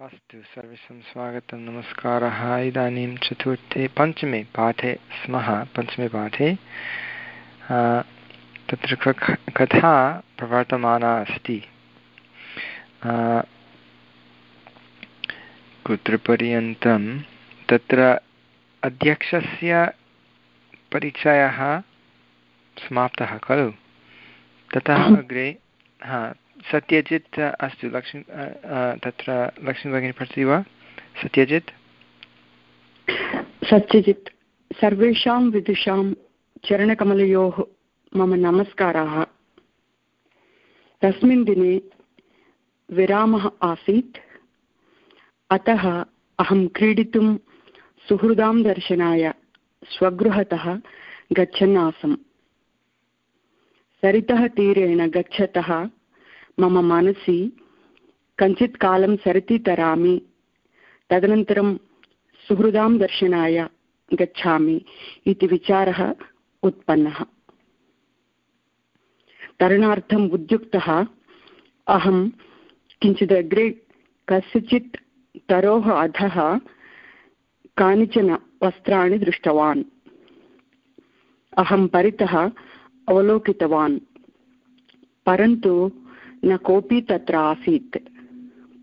अस्तु सर्वेषां स्वागतं नमस्कारः। इदानीं चतुर्थे पञ्चमे पाठे स्मः पञ्चमे पाठे तत्र कथा प्रवर्तमाना अस्ति। कुत्र पर्यन्तं तत्र अध्यक्षस्य परिचयः समाप्तः खलु? ततः अग्रे हा सत्यजित् अस्तु, लक्ष्मी तत्र लक्ष्मीभगिनी पठति वा? सत्यजित्? सत्यजित्, सर्वेषां विदुषां चरणकमलयोः मम नमस्काराः। तस्मिन् दिने विरामः आसीत्। अतः अहं क्रीडितुं सुहृदां दर्शनाय स्वगृहतः गच्छन् आसम्। सरितः तीरेण गच्छतः मम मनसि कञ्चित् कालं सरति तरामि। तदनन्तरं सुहृदां दर्शनाय गच्छामि इति विचारः उत्पन्नः। तरणार्थम् उद्युक्तः अहं किञ्चिदग्रे कस्यचित् तरोः अधः कानिचन वस्त्राणि दृष्टवान्। अहं परितः अवलोकितवान्। परन्तु न कोऽपि तत्र आसीत्।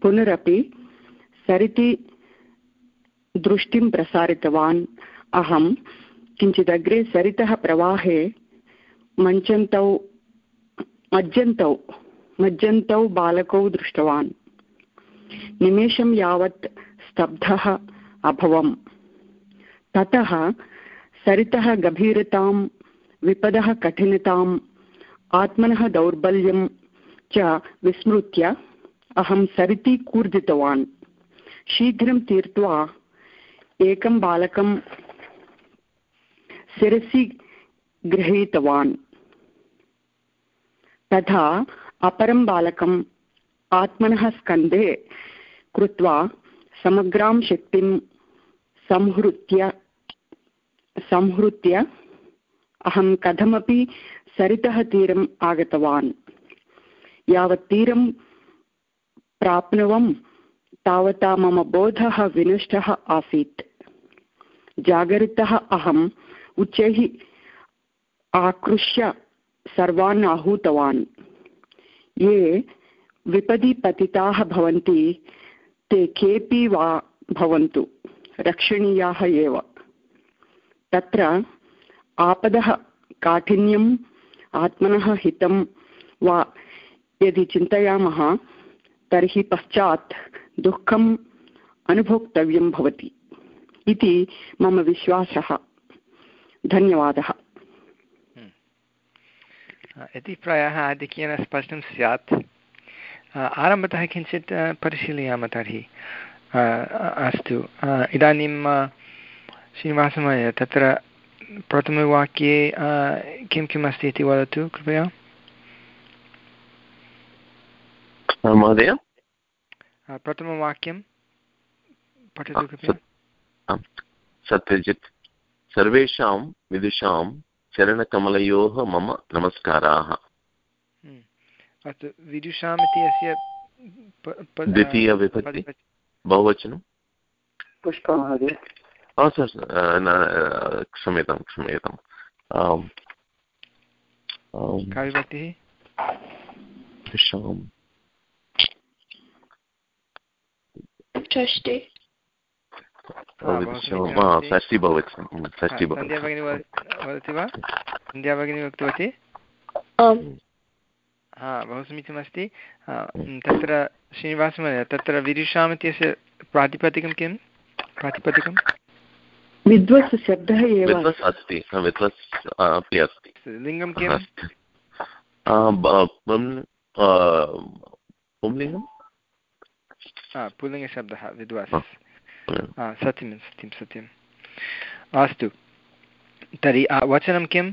पुनरपि सरिति दृष्टिं प्रसारितवान् अहं। किञ्चिदग्रे सरितः प्रवाहे मञ्चन्तौ मज्जन्तौ मज्जन्तौ बालकौ दृष्टवान्। निमेषं यावत् स्तब्धः अभवम्। ततः सरितः गभीरतां, विपदः कठिनताम्, आत्मनः दौर्बल्यं च विस्मृत्य अहं सरिति कूर्दितवान्। शीघ्रं तीर्त्वा एकं बालकं शिरसि गृहीतवान्। तथा अपरं बालकम् आत्मनः स्कन्धे कृत्वा समग्रां शक्तिं संहृत्य संहृत्य अहं कथमपि सरितः तीरम् आगतवान्। यावत् तीरं प्राप्नुवं तावता मम बोधः विनष्टः आसीत्। जागरितः अहम् उच्चैः आकृष्य सर्वान् आहूतवान्। ये विपदि पतिताः भवन्ति, ते केऽपि वा भवन्तु, रक्षणीयाः एव। तत्र आपदः काठिन्यम्, आत्मनः हितं वा यदि चिन्तयामः, तर्हि पश्चात् दुःखम् अनुभोक्तव्यं भवति इति मम विश्वासः। धन्यवादः। इति प्रायः आधिक्येन स्पष्टं स्यात् आरम्भतः किञ्चित् परिशीलयामः तर्हि। अस्तु। इदानीं श्रीनिवासमहोदय, तत्र प्रथमवाक्ये किं किम् अस्ति इति वदतु, कृपया। महोदय? प्रथमवाक्यं पठतु कृपया। सत्यजित्। सर्वेषां विदुषां चरणकमलयोः मम नमस्काराः। हम्म। अस्तु विदुषाम् इति अस्य द्वितीयविभक्ति। बहुवचनं। पुष्पमहोदय क्षम्यतां क्षम्यतां। का विभक्तिः षष्टि षष्टि भवति षष्टि सन्ध्या भगिनी वदति वा सन्ध्या भगिनी उक्तवती हा बहु समीचीनमस्ति तत्र श्रीनिवासमहोदय तत्र विदुषाम् इत्यस्य प्रातिपदिकं किं प्रातिपदिकं विद्वस् शब्दः एव अस्ति विद्वस् अपि अस्ति लिङ्गं किम् पुंलिङ्गं पुल्लिङ्गशब्दः विद्वास् सत्यं सत्यं सत्यम् अस्तु तर्हि वचनं किं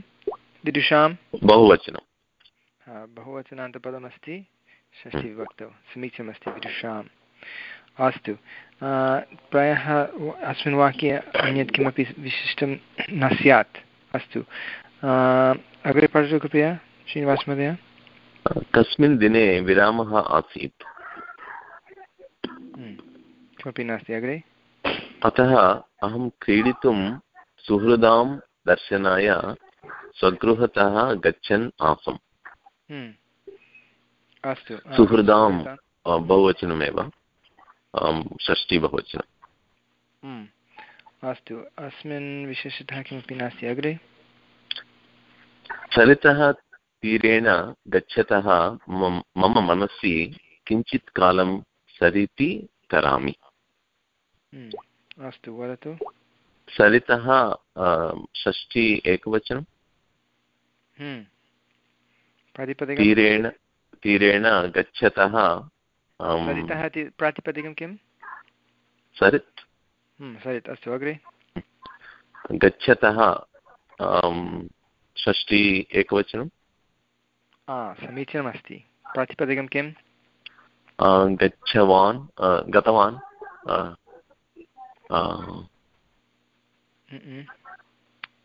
विदुषां बहुवचनं बहुवचनान्तपदमस्ति षष्ठीविभक्तौ समीचीनमस्ति विदुषाम् अस्तु प्रायः अस्मिन् वाक्ये अन्यत् किमपि विशिष्टं न स्यात् अस्तु अग्रे पठतु कृपया श्रीनिवासमहोदय कस्मिन् दिने विरामः आसीत् किमपि नास्ति अग्रे अतः अहं क्रीडितुं सुहृदां दर्शनाय स्वगृहतः गच्छन् आसम् हम्म। अस्तु सुहृदां बहुवचनमेव अं, षष्ठी बहुवचनं हम्म। अस्तु अस्मिन् विशेषतः किमपि नास्ति अग्रे सरितः तीरेण गच्छतः मम मनसि किञ्चित् कालं सरिति करामि। अस्तु वदतु। सरितः षष्ठी एकवचनं। हम्म। तीरेण तीरेण गच्छतः सरितः प्रातिपदिकं किं सरित्। हम्म, सरित्। अस्तु अग्रे। गच्छतः षष्ठी एकवचनं। समीचीनमस्ति। प्रातिपदिकं किं गच्छवान् गतवान्।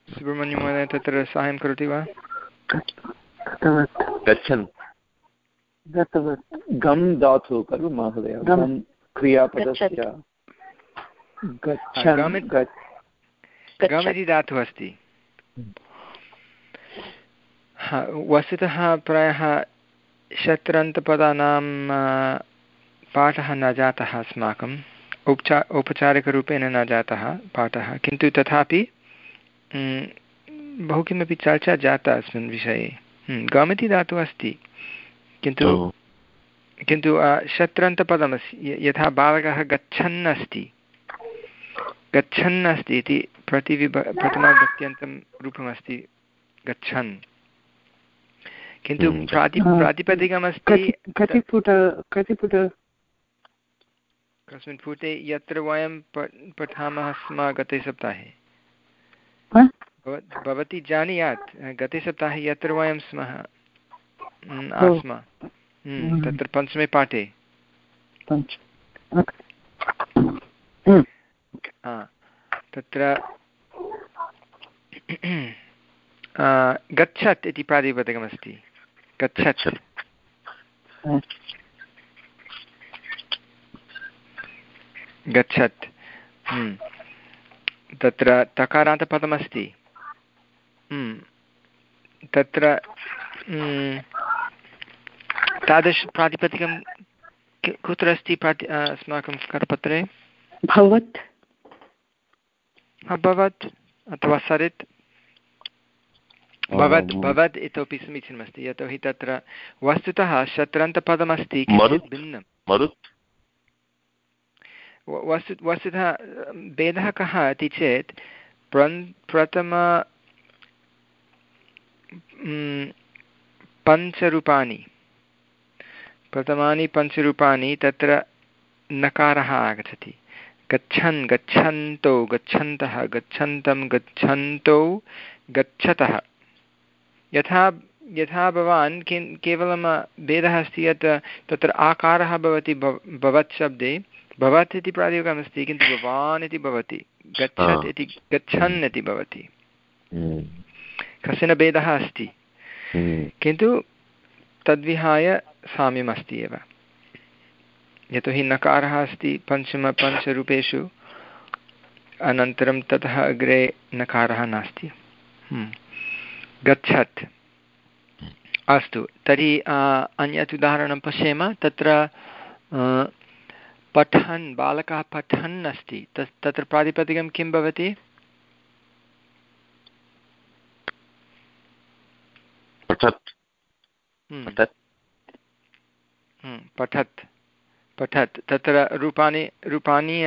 सुब्रह्मण्यमहोदय तत्र साहाय्यं करोति वा गच्छन् गम् धातु खलु महोदय गम्। क्रियापदस्य गम् इति- धातुः अस्ति वस्तुतः प्रायः शत्रन्तपदानां पाठः न जातः अस्माकम् औपचा औपचारिकरूपेण न जातः पाठः। किन्तु तथापि म्, बहु किमपि चर्चा जाता अस्मिन् विषये। म्, गम् इति धातुः अस्ति। किन्तु किन्तु शत्रन्तपदमस्ति। यथा बालकः गच्छन् अस्ति गच्छन् अस्ति इति प्रतिविभ प्रथमाविभक्त्यन्तं रूपमस्ति गच्छन्। किन्तु प्राति प्रातिपदिकमस्ति कति कति पुट कति पुट कस्मिन् पुटे यत्र वयं पठामः स्म गते सप्ताहे? भव- भवती जानीयात् गते सप्ताहे यत्र वयं स्मः। आस्म। हम्म। तत्र पञ्चमे पाठे। हम्म, तत्र गच्छत् इति प्रातिपदिकमस्ति गच्छत्। गच्छत्। हम्म। तत्र तकारान्तपदमस्ति। हम्म। तत्र हम्म, तादृशप्रातिपदिकं कुत्र अस्ति प्राति अस्माकं करपत्रे? भवत्। अभवत् अथवा सरित्। भवत् भवत् इतोपि समीचीनमस्ति यतोहि तत्र वस्तुतः शत्रन्तपदमस्ति किञ्चित् भिन्नं। मरुत्। वस्तु वस्तुतः भेदः कः इति चेत्, प्रन् प्रथम पञ्चरूपाणि। प्रथमानि पञ्चरूपाणि तत्र नकारः आगच्छति। गच्छन्, गच्छन्तौ, गच्छन्तः, गच्छन्तं, गच्छन्तौ, गच्छतः। यथा यथा भवान् किं केवलं भेदः अस्ति यत् तत्र आकारः भवति भव भवत् शब्दे भवत् इति प्रातिपदिकमस्ति किन्तु भवान् इति भवति गच्छत्। इति गच्छन् इति भवति। हम्म, कश्चन भेदः अस्ति। हम्म, किन्तु तद्विहाय साम्यमस्ति एव। यतोहि नकारः अस्ति पञ्चमपञ्चरूपेषु अनन्तरं ततः अग्रे नकारः नास्ति। हम्म। गच्छत्। अस्तु तर्हि अन्यत् उदाहरणं पश्येम तत्र पठन् बालकः पठन् अस्ति। तस् तत्र प्रातिपदिकं किं भवति? पठत्। हम्म। पठत्। हम्म, पठत्। पठत्। तत्र रूपाणि रूपाणि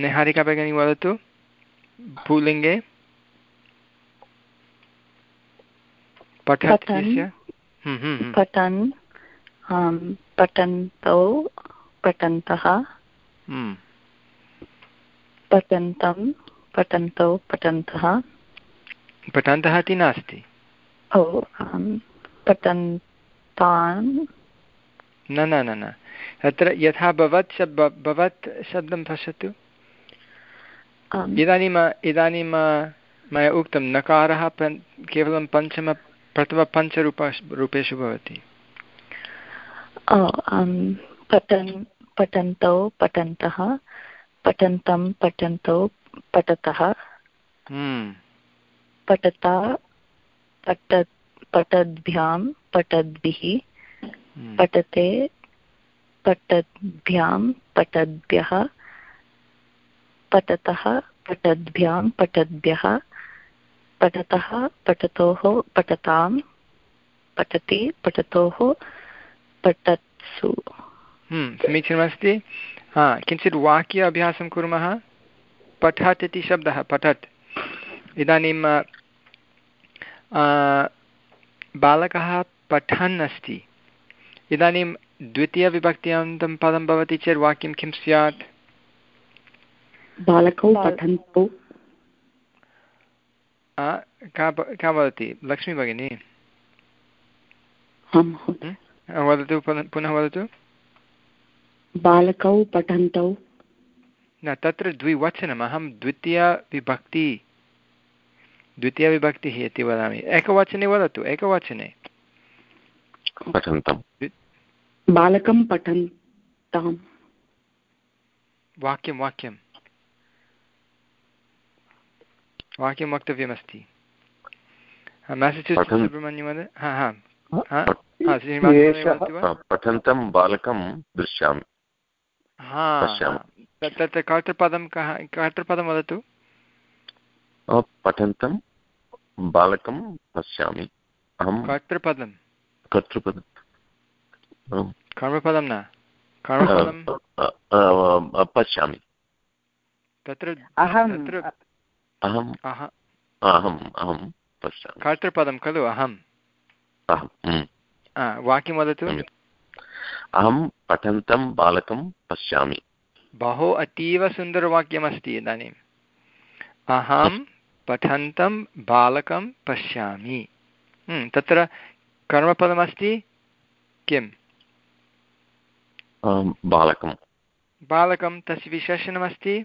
निहारिका भगिनी वदतु। पुल्लिङ्गे पठत् पठन्। हम्म, पठन्। पठन्तौ। पठन्तः। हम्म, पठन्तं पठन्तौ पठन्तः। पठन्तः इति नास्ति। ओ आम्, पठन्तान्। न न न न। तत्र यथा भवत् शब् भवत् शब्दं पश्यतु। इदानीम् इदानीं मया उक्तं नकारः पन् केवलं पञ्चम प्रथमपञ्चरूप रूपेषु भवति। पठन् पठन्तौ पठन्तः पठन्तं पठन्तौ पठतः। हम्म, पठता पठ पठद्भ्यां पठद्भिः। हम्म, पठते पठद्भ्यां पठद्भ्यः। पठतः पठद्भ्यां पठद्भ्यः। पठतः पठतोः पठतां। पठति पठतोः पठत्सु। समीचीनमस्ति। हा किञ्चित् वाक्य अभ्यासं कुर्मः। पठत् इति शब्दः पठत्। इदानीं बालकः पठन् अस्ति इदानीं द्वितीयविभक्त्यान्तं पदं भवति चेत् वाक्यं किं स्यात्? बालकौ का वदति? लक्ष्मी भगिनी आं महोदय। अ, वदतु पुनः पुनः वदतु। बालकौ पठन्तौ। न तत्र द्विवचनम् अहं द्वितीयविभक्ति द्वितीयविभक्तिः इति वदामि। एकवचने वदतु एकवचने। बालकं पठन्ताम्। वाक्यं वाक्यं। वाक्यं वक्तव्यमस्ति। मेसचुसेट्स् सुब्रह्मण्यं वद हा हा। हा हा पठन्तं बालकं दृश्यामि। हा। तत्- तत्र कर्तृपदं कः कर्तृपदं वदतु? पठन्तं बालकं पश्यामि। अहं कर्तृपदं कर्तृपदम् आम्. कर्मपदं न? कर्मपदं पश्यामि। तत्र अहं अहम् अहम् अहं पश्यामि। कर्तृपदं खलु अहं वाक्यं वदतु. अहं पठन्तं बालकं पश्यामि। बहु अतीव सुन्दरवाक्यमस्ति इदानीम्। अहं पठन्तं बालकं पश्यामि। तत्र कर्मपदमस्ति किं आम्, बालकं बालकं तस्य विशेषणमस्ति?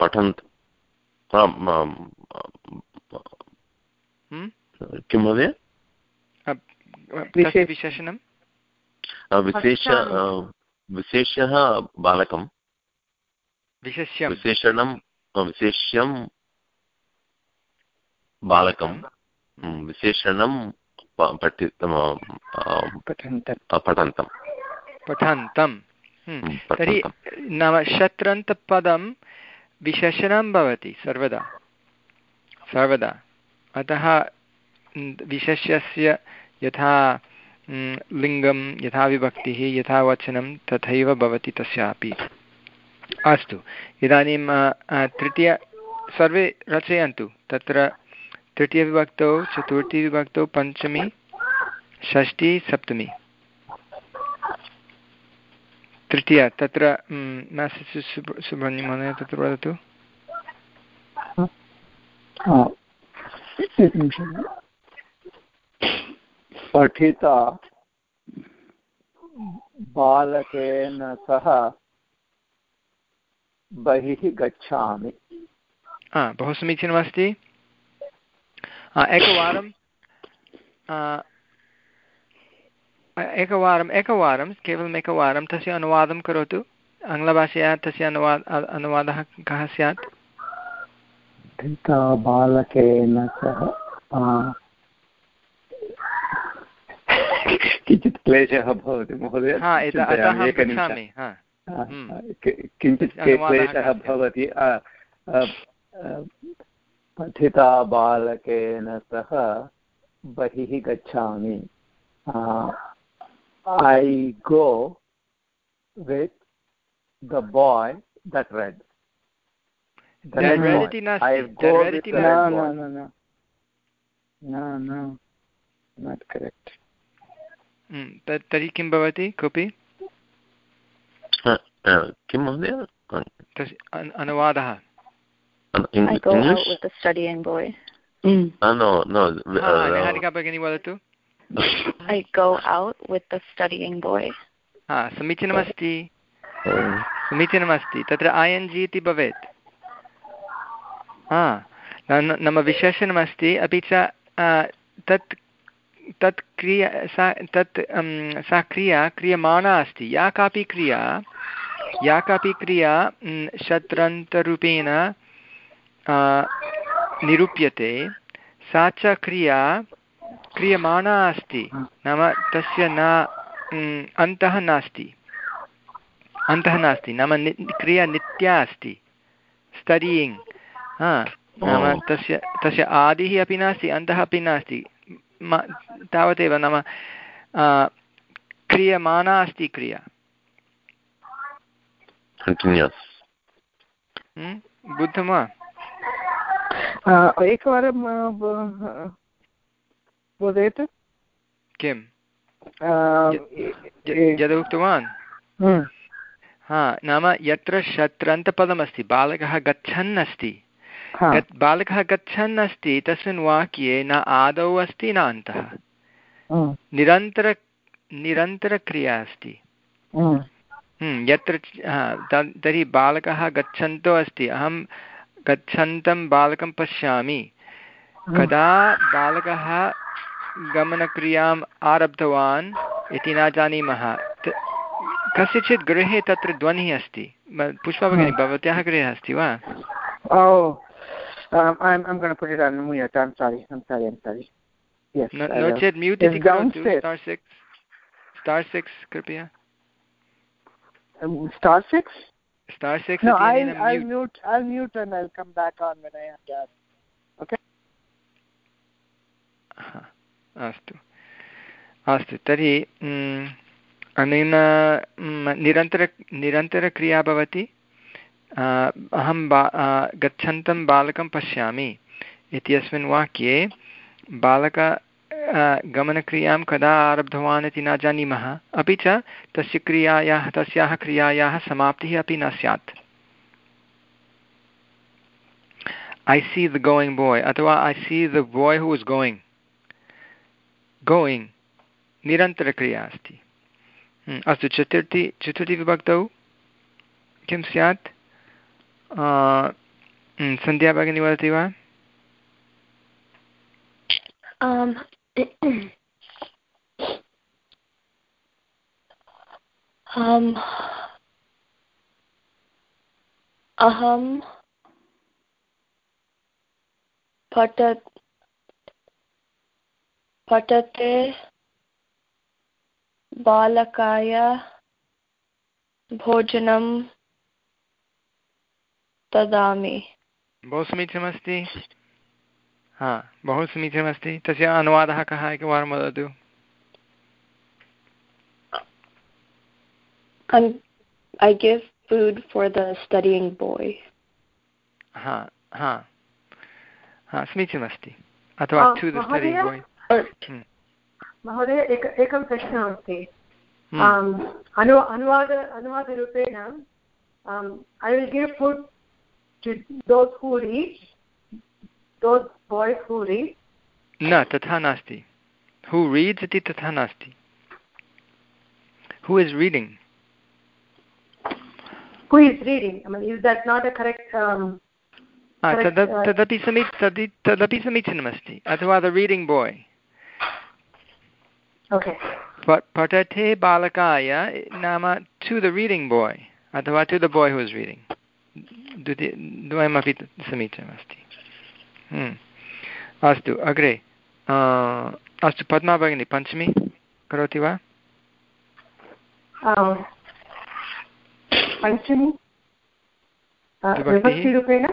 पठन्त? किं महोदय? विशेषणं विशेष आ, विशेषः बालकं। विशेष्यं। विशेषणं विशेष्यं बालकं। विशेषणं प- पठि आ, आ, पठन्तं पठन्तं तर्हि नाम शत्रन्तपदं विशेषणं भवति सर्वदा। सर्वदा। अतः विशेष्यस्य यथा लिङ्गं यथा विभक्तिः यथा वचनं तथैव भवति तस्यापि। अस्तु इदानीं तृतीय, सर्वे रचयन्तु। तत्र तृतीयविभक्तौ, चतुर्थीविभक्तौ, पञ्चमी, षष्ठी, सप्तमी। तृतीय, तत्र सुब्रह्मण्यं महोदय तत्र वदतु. पठिता बालकेन सह बहिः गच्छामि। बहु समीचीनमस्ति एकवारं एकवारम् एकवारं केवलम् एकवारं तस्य अनुवादं करोतु। आङ्ग्लभाषया तस्य अनुवाद अनुवादः कः स्यात्? बालकेन सह किञ्चित् क्लेशः भवति महोदय। हा एकनिमिषम्। हा। हा, हम्म। किञ्चित् क्लेशः भवति। पठिता बालकेन सह बहिः गच्छामि। I go with the boy that red न न न न न न नाट् करेक्ट् हम्म, तत् तर्हि किं भवति कोऽपि आ, आ, किं महोदय तस्य अन्- अनुवादः I go out with the studying boy. No no हा, निहारिका भगिनी वदतु I go out with the studying boy. हा समीचीनमस्ति समीचीनमस्ति तत्र ऐ एन् जि इति भवेत् हा न- नाम विशेषणमस्ति अपि च आ, तत् तत् क्रिया सा तत् अं, सा क्रिया क्रियमाणा अस्ति। या कापि क्रिया या कापि क्रिया शत्रन्तरूपेण निरूप्यते सा च क्रिया क्रियमाणा अस्ति। नाम तस्य न अन्तः नास्ति। अन्तः नास्ति। नाम नि क्रिया नित्या अस्ति। स्तडीयिङ्ग् नाम तस्य तस्य आदिः अपि नास्ति अन्तः अपि नास्ति। तावदेव नाम क्रियमाणा अस्ति क्रिया। बुद्धं वा? एकवारं वदेत्। किं यद् उक्तवान् हा नाम यत्र शत्रन्तपदमस्ति बालकः गच्छन् अस्ति। बालकः गच्छन् अस्ति तस्मिन् वाक्ये न आदौ अस्ति न अन्तः। निरन्तर निरन्तरक्रिया अस्ति। यत्र तर्हि बालकः गच्छन्तो अस्ति अहं गच्छन्तं बालकं पश्यामि। कदा बालकः गमनक्रियाम् आरब्धवान् इति न जानीमः कस्यचित् गृहे तत्र ध्वनिः अस्ति। पुष्पा भगिनी भवत्याः गृहे अस्ति वा? नो चेत् म्यूट् इति स्टार् सिक्स् स्टार् सिक्स् कृपया star six star six no I'll, I'll mute I'll mute and I'll come back on when I have that okay अस्तु अस्तु तर्हि अनेन निरन्तर निरन्तरक्रिया भवति अहं बा गच्छन्तं बालकं पश्यामि। इत्यस्मिन् वाक्ये बालक गमनक्रियाँ कदा आरब्धवान् इति न जानीमः। अपि च तस्य क्रियायाः, तस्याः क्रियायाः समाप्तिः अपि न स्यात्। I see the going boy अथवा I see the boy who is going going निरन्तरक्रिया अस्ति। अस्तु, चतुर्थी चतुर्थीविभक्तौ किं स्यात्? सन्ध्या भगिनी वदति वा अहं पठत् पठते बालकाय भोजनं ददामि बहु समीचीनमस्ति। हा बहु समीचीनमस्ति। तस्य अनुवादः कः एकवारं वदतु। I give food for the studying boy. हा हा हा समीचीनमस्ति। अथवा टु द स्टडिङ्ग् बोय् महोदय एक एकः प्रश्नः अस्ति। अनु अनुवाद अनुवादरूपेण I will give food to those who read those boys who read न तथा नास्ति हू रीड्स् इति तथा नास्ति who is reading who is reading? I mean is that not a correct um, तदपि समी तदपि समीचीनमस्ति अथवा द रीडिङ्ग् बाय् पठते बालकाय नाम टु द रीडिङ्ग् बाय् अथवा to the boy who is reading द्वयमपि समीचीनमस्ति अस्तु। अग्रे अस्तु पद्मा भगिनी पञ्चमी करोति वा? पञ्चमी? विभक्तिरूपेण?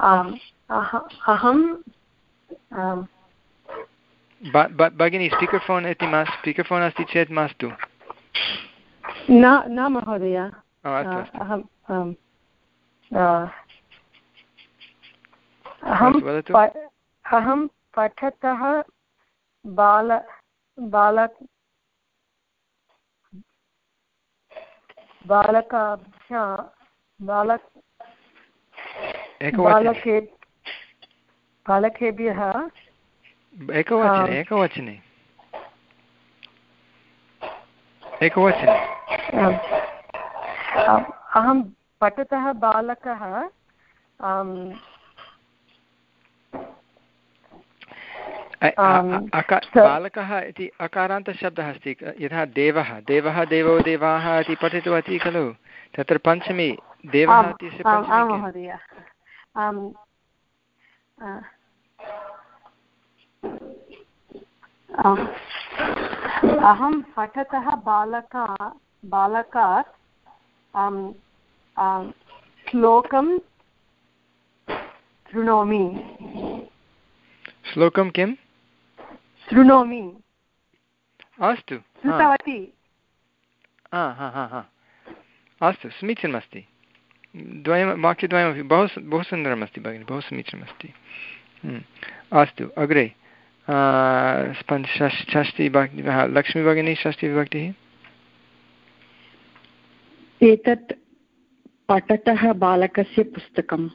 अहं भगिनी स्पीकर् फोन् इति मा स्पीकर् फोन् अस्ति चेत् मास्तु न न महोदय अहं अहं पठतः बाल बाल बालकाभ्यां बालक बालके बालकेभ्यः एकवचने एकवचने एकवचने अहं पठतः बालकः बालकः इति अकारान्तशब्दः अस्ति यथा देवः देवः देवो देवाः इति पठितवती खलु? तत्र पञ्चमी देवः इत्यस्य महोदय अहं पठतः बालका बालकात् श्लोकं शृणोमि। श्लोकं किम् शृणोमि। अस्तु श्रुतवती। अस्तु समीचीनमस्ति। द्वयं वाक्यद्वयमपि बहु बहु सुन्दरमस्ति भगिनि बहु समीचीनमस्ति। हम्म, अस्तु अग्रे। षष्टि लक्ष्मीभगिनी षष्टिविभक्तिः एतत् पठतः बालकस्य पुस्तकम्।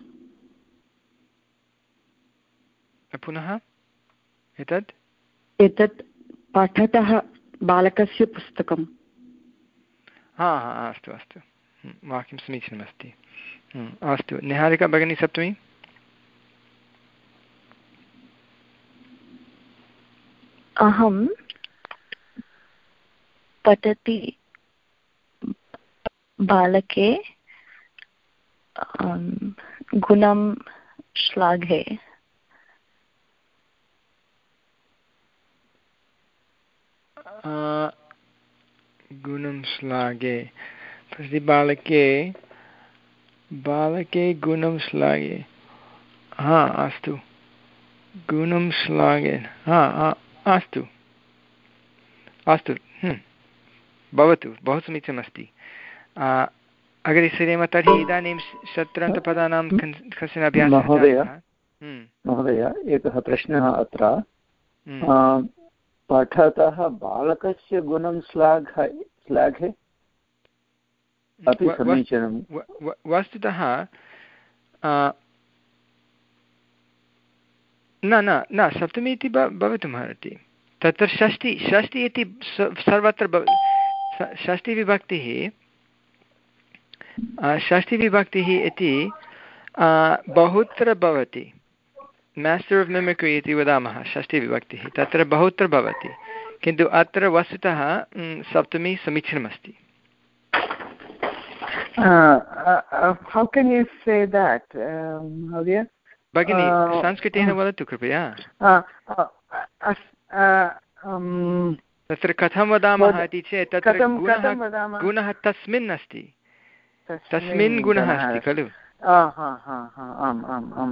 पुनः? एतत्? एतत् पठतः बालकस्य पुस्तकं हा हा अस्तु अस्तु। वाक्यं समीचीनमस्ति। अस्तु। निहारिका भगिनी सप्तमी? अहं पठति बालके गुणं श्लाघे। गुणं श्लाघे। तर्हि बालके बालके गुणं श्लाघे। हा, अस्तु। गुणं श्लाघे। हा। अस्तु। अस्तु। हम्म। भवतु बहु समीचीनमस्ति। अग्रे सरेम तर्हि इदानीं शत्रान्तपदानां कश्चन अभ्यासः महोदय। हम्म। महोदय एकः प्रश्नः अत्र। हम्म। पठतः बालकस्य गुणं श्लाघ श्लाघे? अपि समीचीनं वस्तुतः न न न, सप्तमी इति भवितुमर्हति तत्र षष्टि षष्टि इति सर्वत्र षष्टिविभक्तिः षष्टिविभक्तिः इति बहुत्र भवति। मास्टर् आफ् मेमिक्रि इति वदामः षष्टिविभक्तिः तत्र बहुत्र भवति। किन्तु अत्र वस्तुतः सप्तमी समीचीनमस्ति। भगिनि संस्कृतेन वदतु कृपया। तत्र कथं वदामः इति चेत् तत्र गुणः तस्मिन् अस्ति। तस्मिन् गुणः अस्ति खलु?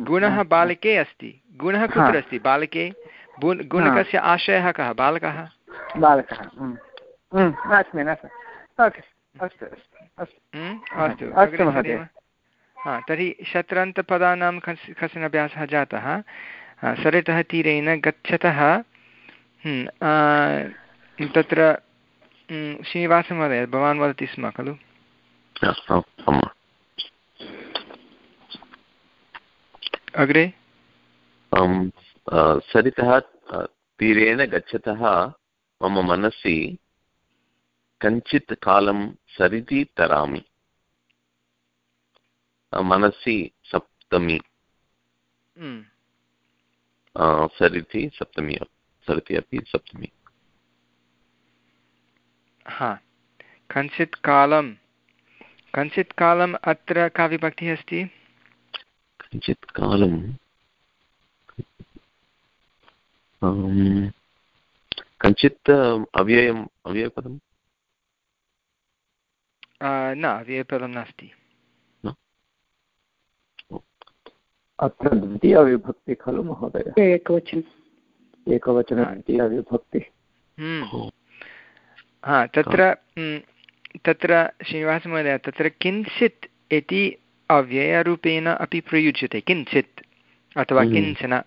गुणः बालके अस्ति। गुणः कुत्र अस्ति? बालके? गुणकस्य आशयः कः? बालकः? बालकः। अस्तु हा, तर्हि शत्रान्तपदानां खस्, कश्चन अभ्यासः जातः। सरतः तीरेण गच्छतः। तत्र श्रीनिवासमहोदय, भवान् वदति स्म, खलु? अग्रे? सरितः तीरेण गच्छतः मम मनसि कञ्चित् कालं सरिति तरामि। मनसि सप्तमी। सरिति सप्तमी सरिति अपि सप्तमी हा कञ्चित् कालं कञ्चित् कालम् अत्र का विभक्तिः अस्ति किञ्चित् कालं कञ्चित् अव्ययम् अव्ययपदं न अव्ययपदं नास्ति अत्र द्वितीयविभक्ति खलु महोदय। एकवचन। एकवचन द्वितीयविभक्ति। हम्म। हा। तत्र तत्र श्रीनिवासमहोदय तत्र किञ्चित् इति अव्ययरूपेण अपि प्रयुज्यते किञ्चित् अथवा हम्म। किंचन।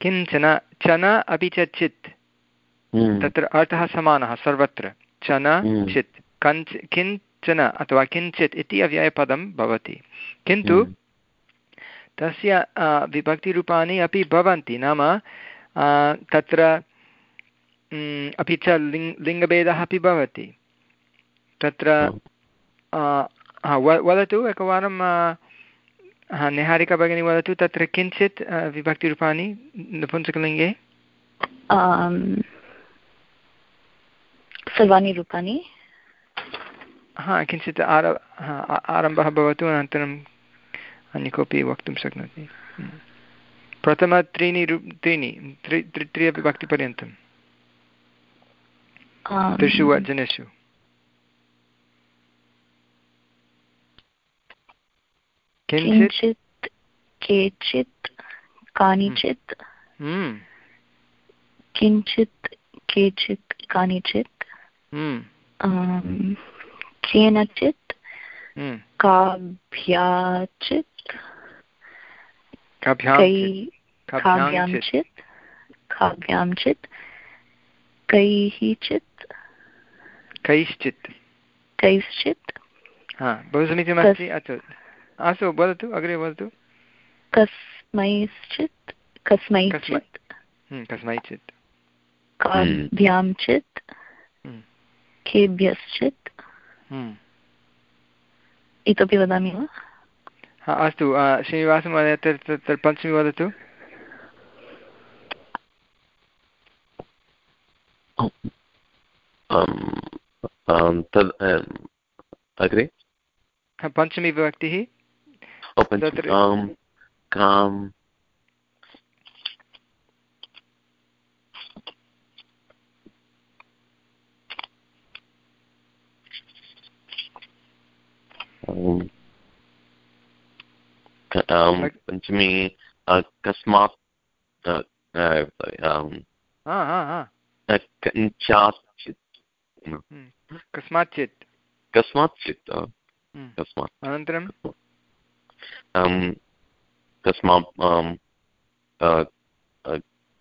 किंचन चन अपि च चित्। हम्म। तत्र अर्थः समानः सर्वत्र। चन हम्म। चित्। कञ्च किंचन अथवा किञ्चित् इति अव्ययपदं भवति। किन्तु तस्य विभक्तिरूपाणि अपि भवन्ति नाम तत्र अपि च लिङ्ग् लिङ्गभेदः अपि भवति। तत्र वदतु एकवारं हा निहारिका भगिनी वदतु तत्र किञ्चित् विभक्तिरूपाणि नपुंसकलिङ्गे? सर्वाणि रूपाणि? हा किञ्चित् आर आरम्भः भवतु अनन्तरम् अन्य कोऽपि वक्तुं शक्नोति। हम्म। प्रथम त्रीणि रु त्रीणि त्रि त्रि अपि भक्तिपर्यन्तं त्रिषु वचनेषु किञ्चित्? केचित् कानिचित्। हम्म। किञ्चित् केचित् कानिचित्। हम्म। केनचित् काभ्याचित्। काभ्याञ्चित् काभ्याञ्चित् कैःचित् कैश्चित्। कैश्चित्। बहु समीचीनमस्ति अस्तु। अस्तु वदतु अग्रे वदतु। कस्मैश्चित्। कस्मैचित्। कस्मैचित्। काभ्याञ्चित् केभ्यश्चित्। इतोपि वदामि वा हा अस्तु श्रीनिवासं तत्र पञ्चमी वदतु तद् अग्रे पञ्चमी विभक्तिः काम् पञ्चमी कस्मात् कस्माच्चित् कस्माच्चित् कस्मात् अनन्तरं कस्मात्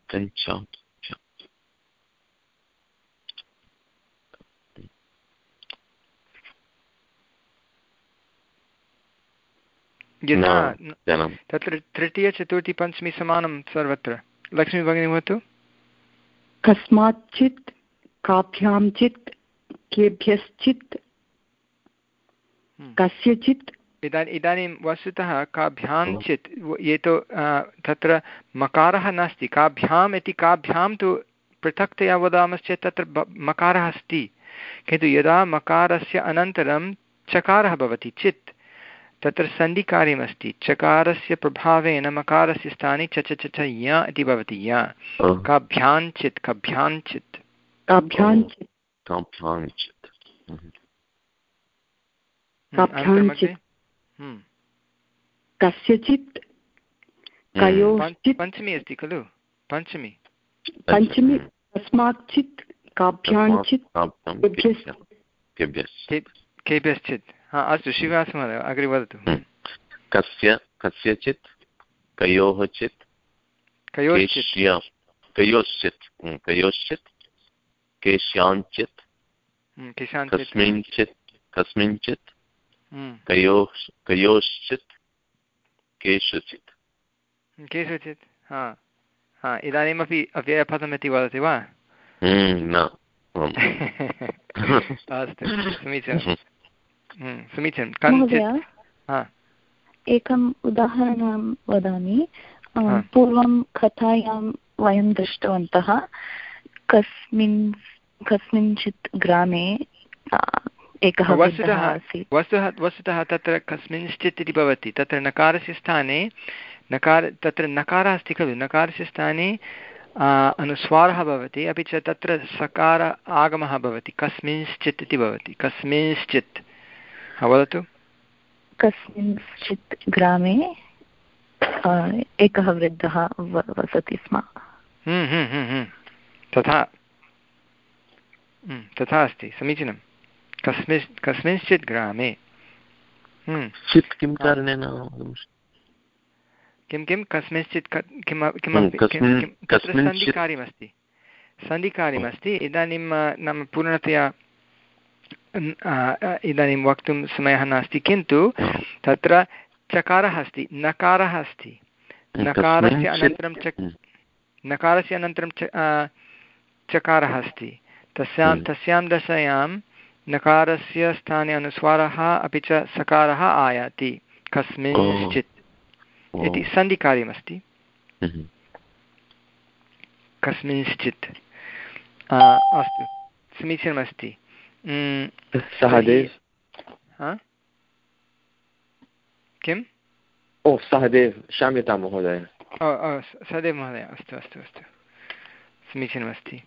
कञ्चात् यथा तत्र तृतीयचतुर्थी पञ्चमी समानं सर्वत्र। लक्ष्मीभगिनी भवतु कस्माच्चित् काभ्याञ्चित् केभ्यश्चित् कस्यचित्। इदानीम् इदानीं वस्तुतः काभ्याञ्चित् एतो तत्र मकारः नास्ति। काभ्याम् इति काभ्यां तु पृथक्तया वदामश्चेत् तत्र मकारः अस्ति। किन्तु यदा मकारस्य अनन्तरं चकारः भवति चित् तत्र सन्धिकार्यमस्ति। चकारस्य प्रभावेन मकारस्य स्थाने च च च य इति भवति य। काभ्याञ्चित् कभ्याञ्चित्। कस्यचित् पञ्चमी अस्ति खलु? पञ्चमी। पञ्चमी कस्माच्चित् काभ्याञ्चित् केभ्यश्चित्। हा अस्तु श्रीनिवासमहोदय अग्रे वदतु। कस्य कस्यचित् कयोः चित् कयोश्चित् कयोश्चित् केषाञ्चित् कस्मिंश्चित् कयोः कयोश्चित् केषुचित् केषुचित् हा हा इदानीमपि अव्ययपदमिति वदति वा? न अस्तु समीचीनं समीचीनं. कञ्चित् एकम् उदाहरणं वदामि. पूर्वं कथायां वयं दृष्टवन्तः कस्मिन् कस्मिंश्चित् ग्रामे एकः वस्तुतः वस्तुतः वस्तुतः तत्र कस्मिंश्चित् इति भवति. तत्र नकारस्य स्थाने नकार तत्र नकारः अस्ति खलु. नकारस्य स्थाने अनुस्वारः भवति अपि च तत्र सकार आगमः भवति. कस्मिंश्चित् इति भवति. कस्मिंश्चित्. वदतु कस्मिंश्चित् ग्रामे एकः वृद्धः वसति स्म। हम्म, हम्म, हम्म, तथा तथा अस्ति समीचीनं। कस्मिन् कस्मिंश्चित् ग्रामे किं कारणेन किं किं कस्मिंश्चित् किमपि सन्धिकार्यमस्ति सन्धिकार्यमस्ति इदानीं नाम पूर्णतया इदानीं वक्तुं समयः नास्ति किन्तु तत्र चकारः अस्ति नकारः अस्ति। नकारस्य अनन्तरं च नकारस्य अनन्तरं च चकारः अस्ति। तस्यां तस्यां दशायां नकारस्य स्थाने अनुस्वारः अपि च सकारः आयाति कस्मिंश्चित् इति सन्धिकार्यमस्ति। हम्म। कस्मिंश्चित् अस्तु। समीचीनमस्ति। सहदेव किम् ओ सहदेव क्षम्यतां महोदय सहदेव महोदय अस्तु अस्तु अस्तु। समीचीनमस्ति।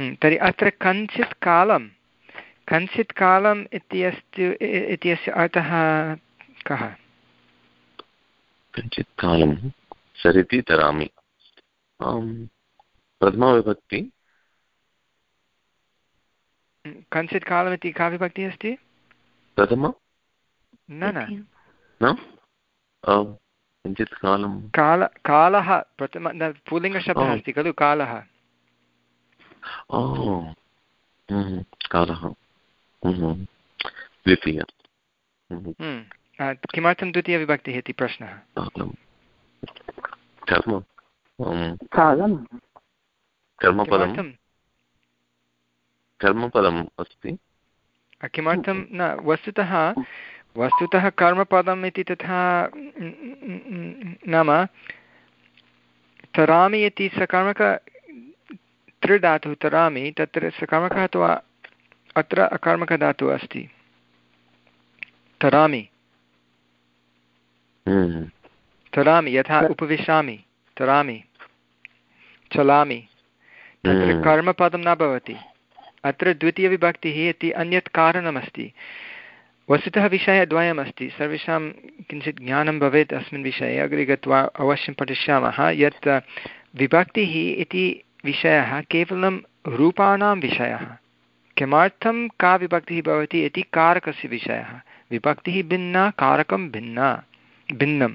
तर्हि अत्र कञ्चित् कालं कञ्चित् कालम् इत्यस्य इत्यस्य अर्थः कः? कञ्चित् कालं सरिति तरामि। प्रथमाविभक्ति कञ्चित् कालमिति का विभक्तिः अस्ति? प्रथम? न न। किञ्चित् कालं। काल कालः प्रथम पुल्लिङ्गशब्दः अस्ति खलु कालः। हम्म, कालः। हम्म, द्वितीय। हम्म, किमर्थं द्वितीयविभक्तिः इति प्रश्नः? कर्मपदं कर्मपदम् अस्ति किमर्थं न वस्तुतः वस्तुतः कर्मपदम् इति तथा नाम तरामि इति सकर्मक त्रिधातुः तरामि तत्र सकर्मकः अथवा अत्र अकर्मकधातुः अस्ति तरामि हम्म। तरामि यथा उपविशामि तरामि चलामि तत्र हम्म। कर्मपदं न भवति अत्र द्वितीयविभक्तिः इति अन्यत् कारणमस्ति। वस्तुतः विषयद्वयमस्ति सर्वेषां किञ्चित् ज्ञानं भवेत् अस्मिन् विषये। अग्रे गत्वा अवश्यं पठिष्यामः यत् विभक्तिः इति विषयः केवलं रूपाणां विषयः। किमर्थं का विभक्तिः भवति इति कारकस्य विषयः। विभक्तिः भिन्ना, कारकं भिन्ना, भिन्नं।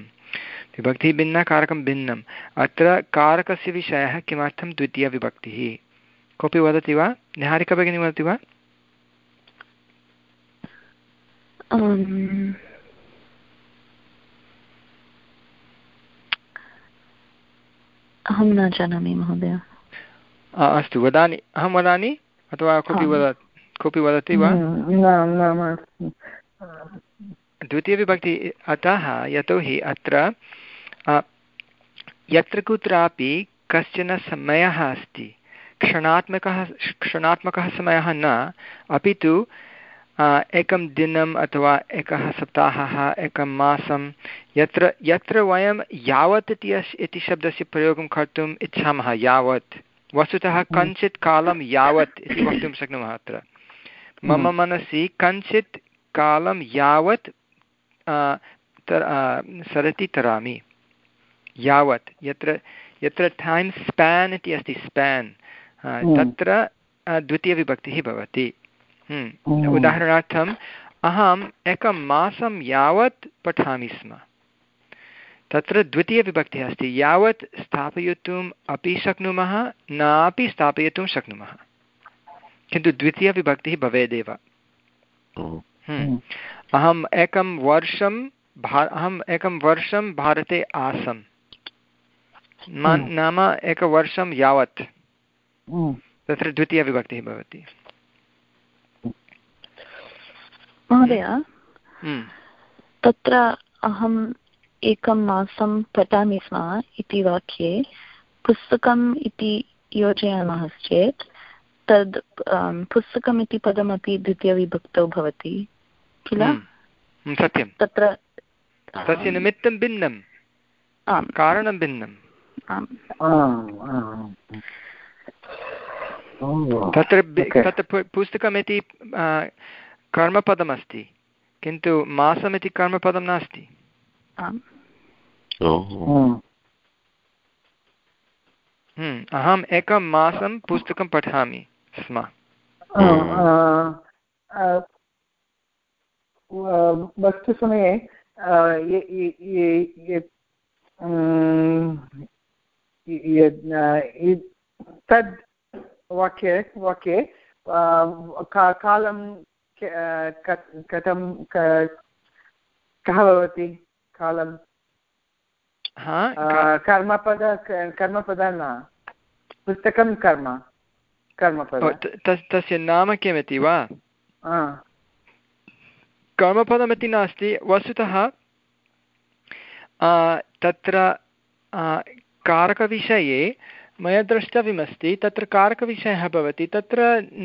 विभक्तिः भिन्ना, कारकं भिन्नम् अत्र कारकस्य विषयः किमर्थं द्वितीयविभक्तिः? कोऽपि वदति वा? निहारिका भगिनी वदति वा? अहं न जानामि महोदय। अस्तु वदामि अहं वदामि? अथवा कोऽपि वद कोऽपि वदति वा? द्वितीयविभक्ति अतः यतोहि अत्र यत्र कुत्रापि कश्चन समयः अस्ति। क्षणात्मकः क्षणात्मकः समयः न अपि तु एकं दिनम् अथवा एकः सप्ताहः एकं मासं यत्र यत्र वयं यावत् इति अस् इति शब्दस्य प्रयोगं कर्तुम् इच्छामः यावत्। वस्तुतः कञ्चित् कालं यावत् इति वक्तुं शक्नुमः अत्र। मम मनसि कञ्चित् कालं यावत् सरति तरामि। यावत् यत्र यत्र टैम् स्पेन् इति अस्ति स्पेन् हम्म। तत्र द्वितीयविभक्तिः भवति। हम्म। उदाहरणार्थम् अहम् एकं मासं यावत् पठामि स्म। तत्र द्वितीयविभक्तिः अस्ति। यावत् स्थापयितुम् अपि शक्नुमः नापि स्थापयितुं शक्नुमः। किन्तु द्वितीयविभक्तिः भवेदेव। हम्म। अहम् एकं वर्षं भा अहम् एकं वर्षं भारते आसम्। नाम एकवर्षं यावत्। तत्र द्वितीयविभक्तिः भवति। महोदय तत्र अहम् एकं मासं पठामि स्म इति वाक्ये। पुस्तकम् इति योजयामः चेत् तद् पुस्तकम् इति पदमपि द्वितीयविभक्तौ भवति किल? सत्यं तत्र तस्य निमित्तं भिन्नं। कारणं भिन्नम् तत्र तत्र पुस्तकमिति कर्मपदमस्ति किन्तु मासमिति कर्मपदं नास्ति। हम्म, अहम् एकं मासं पुस्तकं पठामि स्म। वस्तुसमये तद् वाक्ये वाक्ये कालं कथं कः भवति कालं? कर्मपद कर्मपद न पुस्तकं कर्म कर्मपद। तस्य नाम किमिति वा? कर्मपदमिति नास्ति वस्तुतः तत्र कारकविषये मया द्रष्टव्यमस्ति तत्र कारकविषयः भवति तत्र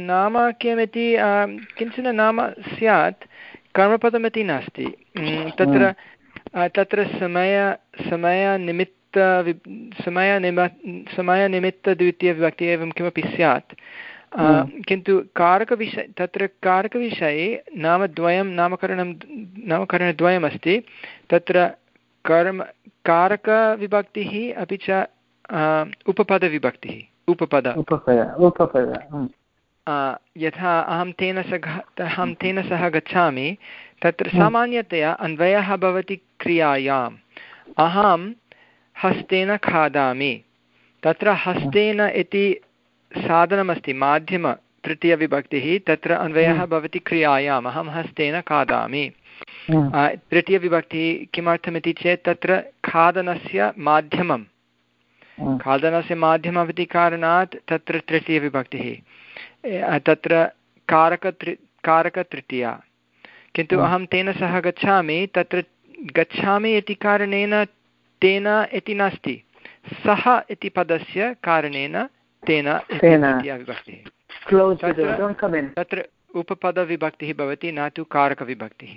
नाम किमिति किंचन नाम स्यात् कर्मपदमिति नास्ति। तत्र तत्र समय समयनिमित्त समयनिम समयनिमित्तद्वितीयविभक्ति एवं किमपि स्यात्। किन्तु कारकविषय तत्र कारकविषये नामद्वयं नामकरणं नामकरणद्वयमस्ति। तत्र कर्म कारकविभक्तिः अपि च उपपदविभक्तिः उपपद। उपपद यथा अहं तेन सह अहं तेन सह गच्छामि तत्र सामान्यतया अन्वयः भवति क्रियायाम्। अहं हस्तेन खादामि। तत्र हस्तेन इति साधनमस्ति माध्यम तृतीयविभक्तिः तत्र अन्वयः भवति क्रियायाम्। अहं हस्तेन खादामि। तृतीयविभक्तिः किमर्थमिति चेत् तत्र खादनस्य माध्यमं खादनस्य माध्यमम् इति कारणात् तत्र तृतीयविभक्तिः तत्र कारकतृ कारकतृतीया। किन्तु अहं तेन सह गच्छामि तत्र गच्छामि इति कारणेन तेन इति नास्ति। सः इति पदस्य कारणेन तेन विभक्तिः। तत्र उपपदविभक्तिः भवति न तु कारकविभक्तिः।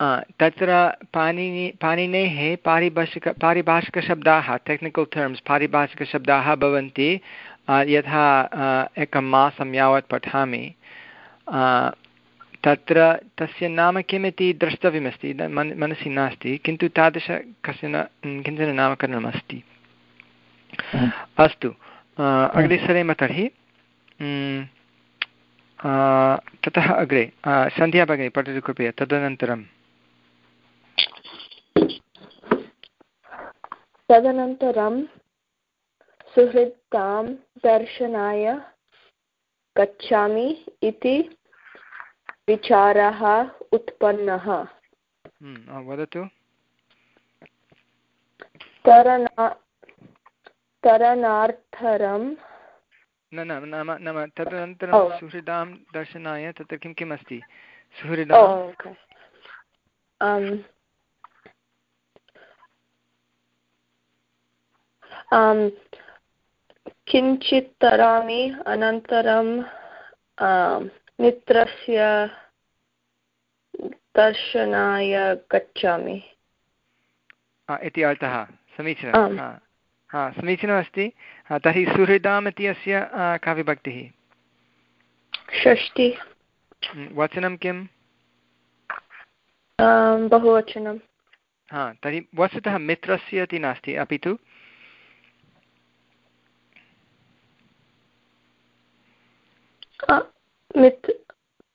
तत्र पाणिनि पाणिनेः पारिभाषिक पारिभाषिकशब्दाः टेक्निकल् टर्म्स् पारिभाषिकशब्दाः भवन्ति यथा एकं मासं यावत् पठामि। तत्र तस्य नाम किमिति द्रष्टव्यमस्ति मन मनसि नास्ति किन्तु तादृश कश्चन किंचन नामकरणमस्ति। अस्तु अग्रे सरेम तर्हि। ततः अग्रे सन्ध्या भगिनी पठतु कृपया तदनन्तरं तदनन्तरं सुहृत्तां दर्शनाय गच्छामि इति विचारः उत्पन्नः। हम्म, वदतु। तरणार्थरं न न नाम नाम तदनन्तरं सुहृदां दर्शनाय तत्र किं किम् अस्ति सुहृदां किञ्चित् तरामि अनन्तरं मित्रस्य दर्शनाय गच्छामि। इति अर्थः समीचीनं। हा समीचीनमस्ति। तर्हि सुहृदाम् इति अस्य का विभक्तिः षष्टि वचनं किं बहुवचनं। हा तर्हि वस्तुतः मित्रस्य इति नास्ति अपि तु मित्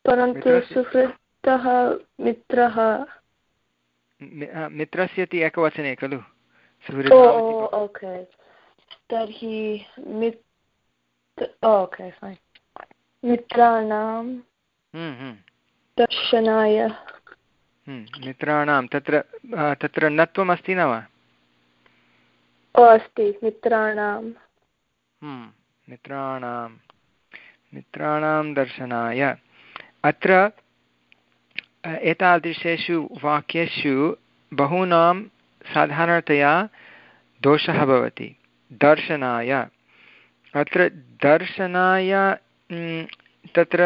परन्तु सुहृतः मित्रः। मित्रस्य इति एकवचने खलु? ओके। तर्हि मित् ओके मित्राणां हम्म, हम्म। दर्शनाय। हम्म, मित्राणां तत्र तत्र नत्वम् अस्ति न वा? ओ अस्ति मित्राणां। मित्राणां। मित्राणां दर्शनाय। अत्र एतादृशेषु वाक्येषु बहूनां साधारणतया दोषः भवति। दर्शनाय। अत्र दर्शनाय तत्र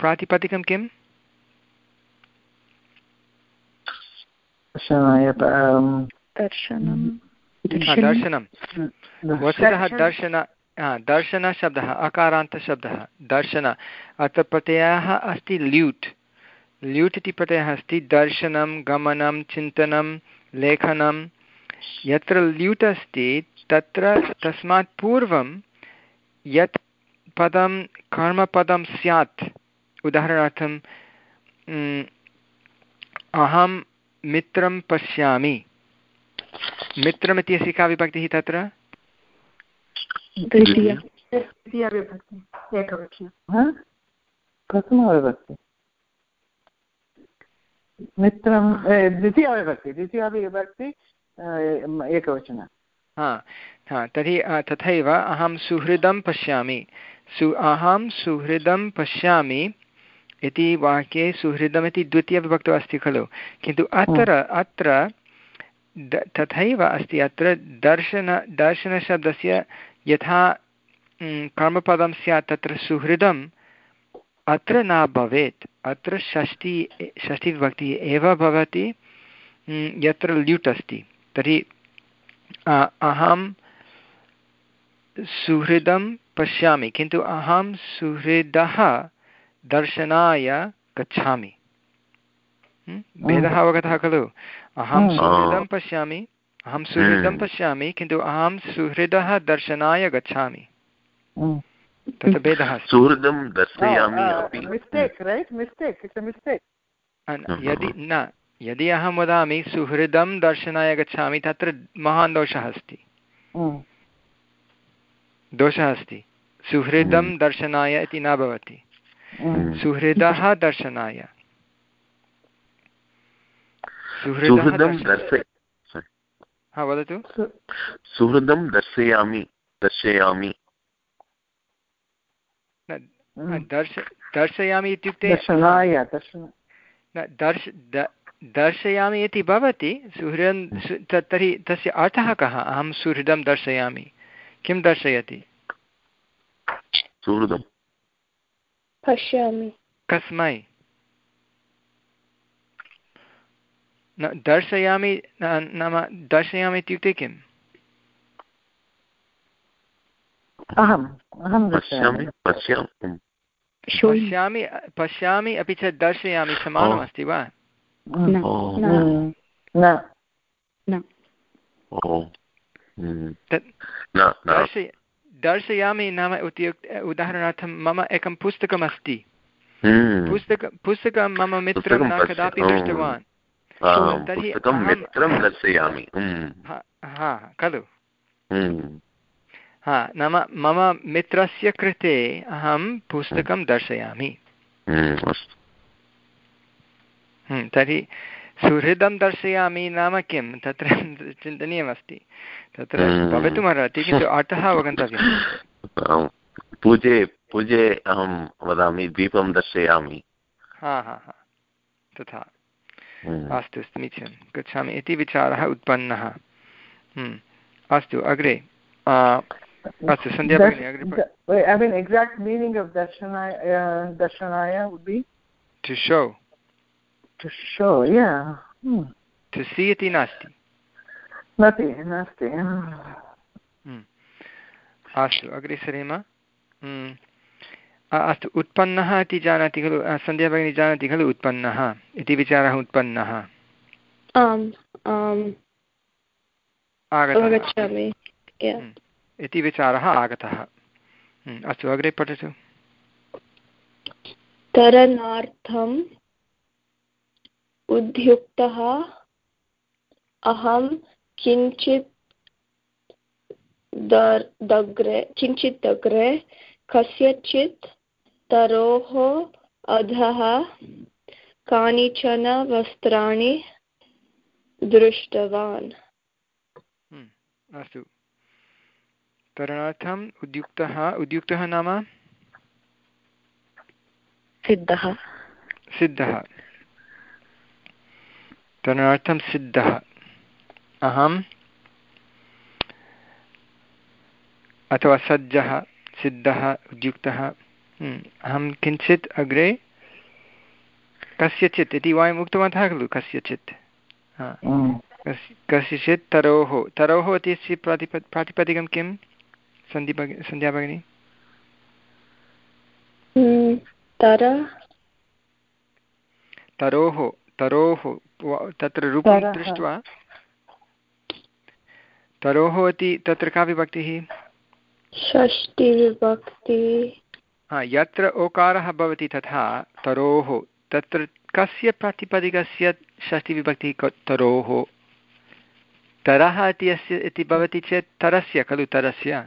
प्रातिपदिकं किम्? दर्शनं। वस्तुतः दर्शन दर्शनशब्दः अकारान्तशब्दः। दर्शन, अत्र प्रत्ययः अस्ति ल्यूट्। ल्यूट् इति प्रत्ययः अस्ति दर्शनं, गमनं, चिन्तनं, लेखनं। यत्र ल्यूट् अस्ति, तत्र तस्मात् पूर्वं यत् पदं, कर्मपदं स्यात्। उदाहरणार्थं अहं मित्रं पश्यामि। मित्रमिति का विभक्तिः तत्र? प्रथमाविभक्ति मित्रं द्वितीयाविभक्ति द्वितीयाविभक्ति एकवचन। हा हा तर्हि तथैव अहं सुहृदं पश्यामि। सु अहं सुहृदं पश्यामि इति वाक्ये सुहृदमिति द्वितीयविभक्तौ अस्ति खलु। किन्तु अत्र अत्र तथैव अस्ति अत्र दर्शन दर्शनशब्दस्य यथा कर्मपदं स्यात् तत्र सुहृदम् अत्र न भवेत्। अत्र षष्टि षष्टिविभक्तिः एव भवति यत्र ल्युट् अस्ति। तर्हि अहं सुहृदं पश्यामि किन्तु अहं सुहृदः दर्शनाय गच्छामि। भेदः अवगतः खलु? अहं सुहृदं पश्यामि। अहं सुहृदं पश्यामि किन्तु अहं सुहृदः दर्शनाय गच्छामि। तत्र भेदः सुहृदं दर्शयामि यदि न यदि अहं वदामि सुहृदं दर्शनाय गच्छामि तत्र महान् दोषः अस्ति। दोषः अस्ति। सुहृदं दर्शनाय इति न भवति। सुहृदः दर्शनाय। हा वदतु. सुहृदं दर्शयामि दर्शयामि। दर्श दर्शयामि इत्युक्ते दर्श दर्शयामि इति भवति सुहृदं तर्हि तस्य अर्थः कः? अहं सुहृदं दर्शयामि। किं दर्शयति? सुहृदं। पश्यामि। कस्मै। न दर्शयामि नाम दर्शयामि इत्युक्ते किम्? अहम् अहं पश्यामि पश्यामि। अपि च दर्शयामि समानमस्ति वा? दर्शयामि नाम उदाहरणार्थं मम एकं पुस्तकमस्ति। पुस्तक पुस्तकं मम मित्रं न कदापि दृष्टवान्। तर्हि दर्शयामि। हम्म। हा खलु। हम्म। हा नाम मम मित्रस्य कृते अहं पुस्तकं दर्शयामि। तर्हि सुहृदं दर्शयामि नाम किं? तत्र चिन्तनीयमस्ति। तत्र हम्म। भवितुमर्हति किन्तु अर्थः अवगन्तव्यं पूजे पूजे अहं वदामि दीपं दर्शयामि। हा हा हा। तथा। हम्म। Hmm. अस्तु समीचीनं गच्छामि। इति विचारः उत्पन्नः। hmm. अस्तु अग्रे। अस्तु सन्ध्याय hmm. अस्तु अग्रे सरेम। अस्तु उत्पन्नः इति जानाति खलु सन्ध्या भगिनी जानाति खलु उत्पन्नः इति विचारः उत्पन्नः। इति विचारः आगतः। अस्तु अग्रे पठतु। तरणार्थम् उद्युक्तः अहं किञ्चित् दग्रे किञ्चित् अग्रे कस्यचित् तरोः अधः कानिचन वस्त्राणि दृष्टवान्। हम्म, अस्तु। तरणार्थम् उद्युक्तः उद्युक्तः नाम? सिद्धः। सिद्धः। तरणार्थं सिद्धः। अहम् अथवा सज्जः सिद्धः उद्युक्तः। अहं किञ्चित् अग्रे कस्यचित् इति वयम् उक्तवन्तः खलु कस्यचित्। कस्यचित् तरोः। तरोः इत्यस्य प्रातिप प्रातिपदिकं किं? सन्धि सन्ध्या भगिनी। हम्म, तरोः? तरोः तत्र रूपं दृष्ट्वा। तरोः इति तत्र का विभक्तिः? षष्टिविभक्ति हा यत्र ओकारः भवति तथा तरोः तत्र कस्य प्रातिपदिकस्य षष्टिविभक्तिः तरोः? तरः इति अस्य इति भवति चेत् तरस्य खलु तरस्य?